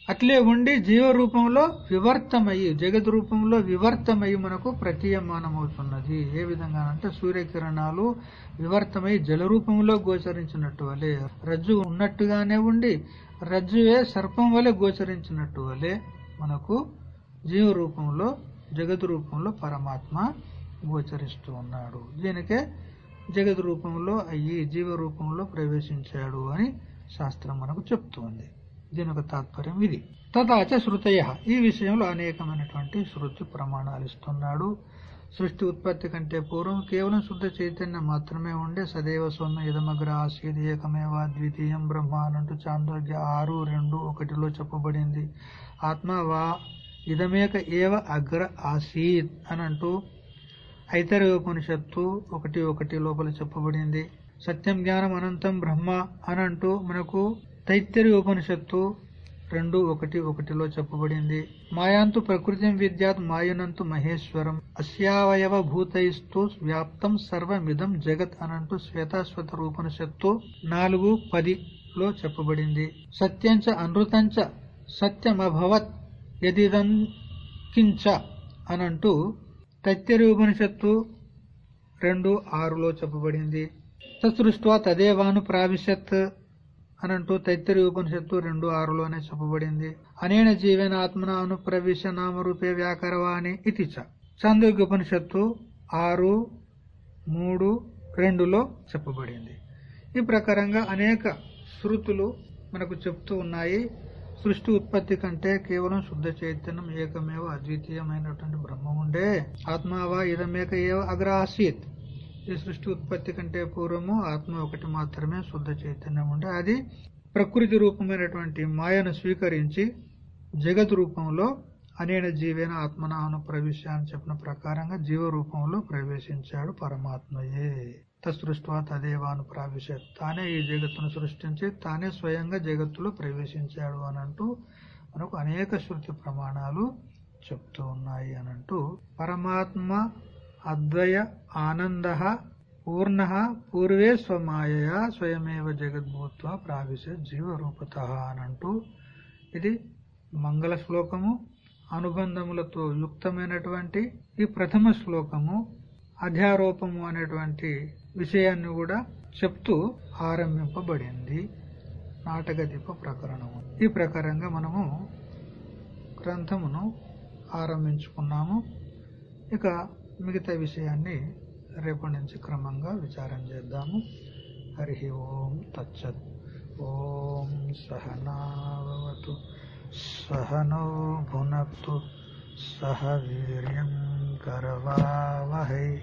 S1: అట్లే ఉండి జీవ రూపంలో వివర్తమయ్యి జగద్ రూపంలో వివర్తమయ్యి మనకు ప్రతీయమానమవుతున్నది. ఏ విధంగా అంటే సూర్యకిరణాలు వివర్తమై జల రూపంలో గోచరించినట్టు వలె రజ్జు ఉన్నట్టుగానే ఉండి రజ్జువే సర్పం వలె గోచరించినట్టు వలె మనకు జీవ రూపంలో జగద్ రూపంలో పరమాత్మ గోచరిస్తూ ఉన్నాడు. దీనికే జగద్ రూపంలో అయ్యి జీవ రూపంలో ప్రవేశించాడు అని శాస్త్రం మనకు చెప్తోంది. దీని యొక్క తాత్పర్యం ఇది. తదాచ శృతయ. ఈ విషయంలో అనేకమైనటువంటి శృతి ప్రమాణాలు ఇస్తున్నాడు. సృష్టి ఉత్పత్తి కంటే పూర్వం కేవలం శుద్ధ చైతన్యం మాత్రమే ఉండే సదైవ సొమ్మ ఇదమగ్ర ఆసీద్ ఏకమేవ ద్వితీయం బ్రహ్మ అనంటూ చాంద్రోగ్య ఆరు రెండు ఒకటిలో చెప్పబడింది. ఆత్మ వా ఇదమేక ఏవ అగ్ర ఆసీద్ అని అంటూ ఐతరోపనిషత్తు ఒకటి ఒకటి లోపల చెప్పబడింది. సత్యం జ్ఞానం అనంతం బ్రహ్మ అనంటూ మనకు తైత్తరి ఉపనిషత్తు రెండు ఒకటి ఒకటిలో చెప్పబడింది. మాయాంతు ప్రకృతి విద్యాత్ మాయనంతు మహేశ్వరం. అస్యావయవ భూతైస్తు వ్యాప్తం సర్వమిదం జగత్ అనంటూ శ్వేతాశ్వత రూపనిషత్తు నాలుగు పదిలో చెప్పబడింది. సత్యంచ అనృతంచ సత్యమభవత్ యదిదం కించ అనంటూ తత్యరి ఉపనిషత్తు రెండు ఆరులో చెప్పబడింది. తత్సృష్ట్వా తదేవాను ప్రావిశత్ అనంటూ తైత్తరి ఉపనిషత్తు రెండు ఆరులోనే చెప్పబడింది. అనేన జీవన ఆత్మన అనుప్రవేశ నామరూపే వ్యాకరవాణి ఇది చాందోగ్య ఉపనిషత్తు ఆరు మూడు రెండులో చెప్పబడింది. ఈ ప్రకారంగా అనేక శృతులు మనకు చెప్తూ ఉన్నాయి. సృష్టి ఉత్పత్తి కంటే కేవలం శుద్ధ చైతన్యం ఏకమేవ అద్వితీయమైనటువంటి బ్రహ్మ ఉండే. ఆత్మావా ఇదమేక ఏవ అగ్రాసీత్. ఈ సృష్టి ఉత్పత్తి కంటే పూర్వము ఆత్మ ఒకటి మాత్రమే శుద్ధ చైతన్యం ఉండే. అది ప్రకృతి రూపమైనటువంటి మాయను స్వీకరించి జగత్ రూపంలో అనేన జీవేన ఆత్మనాను ప్రవేశ అని చెప్పిన ప్రకారంగా జీవ రూపంలో ప్రవేశించాడు పరమాత్మయే. తసృష్వా తదేవాను ప్రావిశ తానే ఈ జగత్తును సృష్టించి తానే స్వయంగా జగత్తులో ప్రవేశించాడు అని మనకు అనేక శృతి ప్రమాణాలు చెప్తూ ఉన్నాయి అనంటూ పరమాత్మ అద్వయ ఆనంద పూర్ణ పూర్వే స్వమాయయా స్వయమేవ జగద్భూత్వ ప్రావిశ జీవరూపత అనంటూ ఇది మంగళ శ్లోకము అనుబంధములతో యుక్తమైనటువంటి ఈ ప్రథమ శ్లోకము అధ్యారోపము అనేటువంటి విషయాన్ని కూడా చెప్తూ ఆరంభింపబడింది. నాటకదీప ప్రకరణము. ఈ ప్రకారంగా మనము గ్రంథమును ఆరంభించుకున్నాము. ఇక మిగతా విషయాన్ని రేపటి నుంచి క్రమంగా విచారం చేద్దాము. హరి ఓం తచ్చత్. ఓం సహనావతు సహనో భునక్తు. సహ వీర్యం కరవావహై.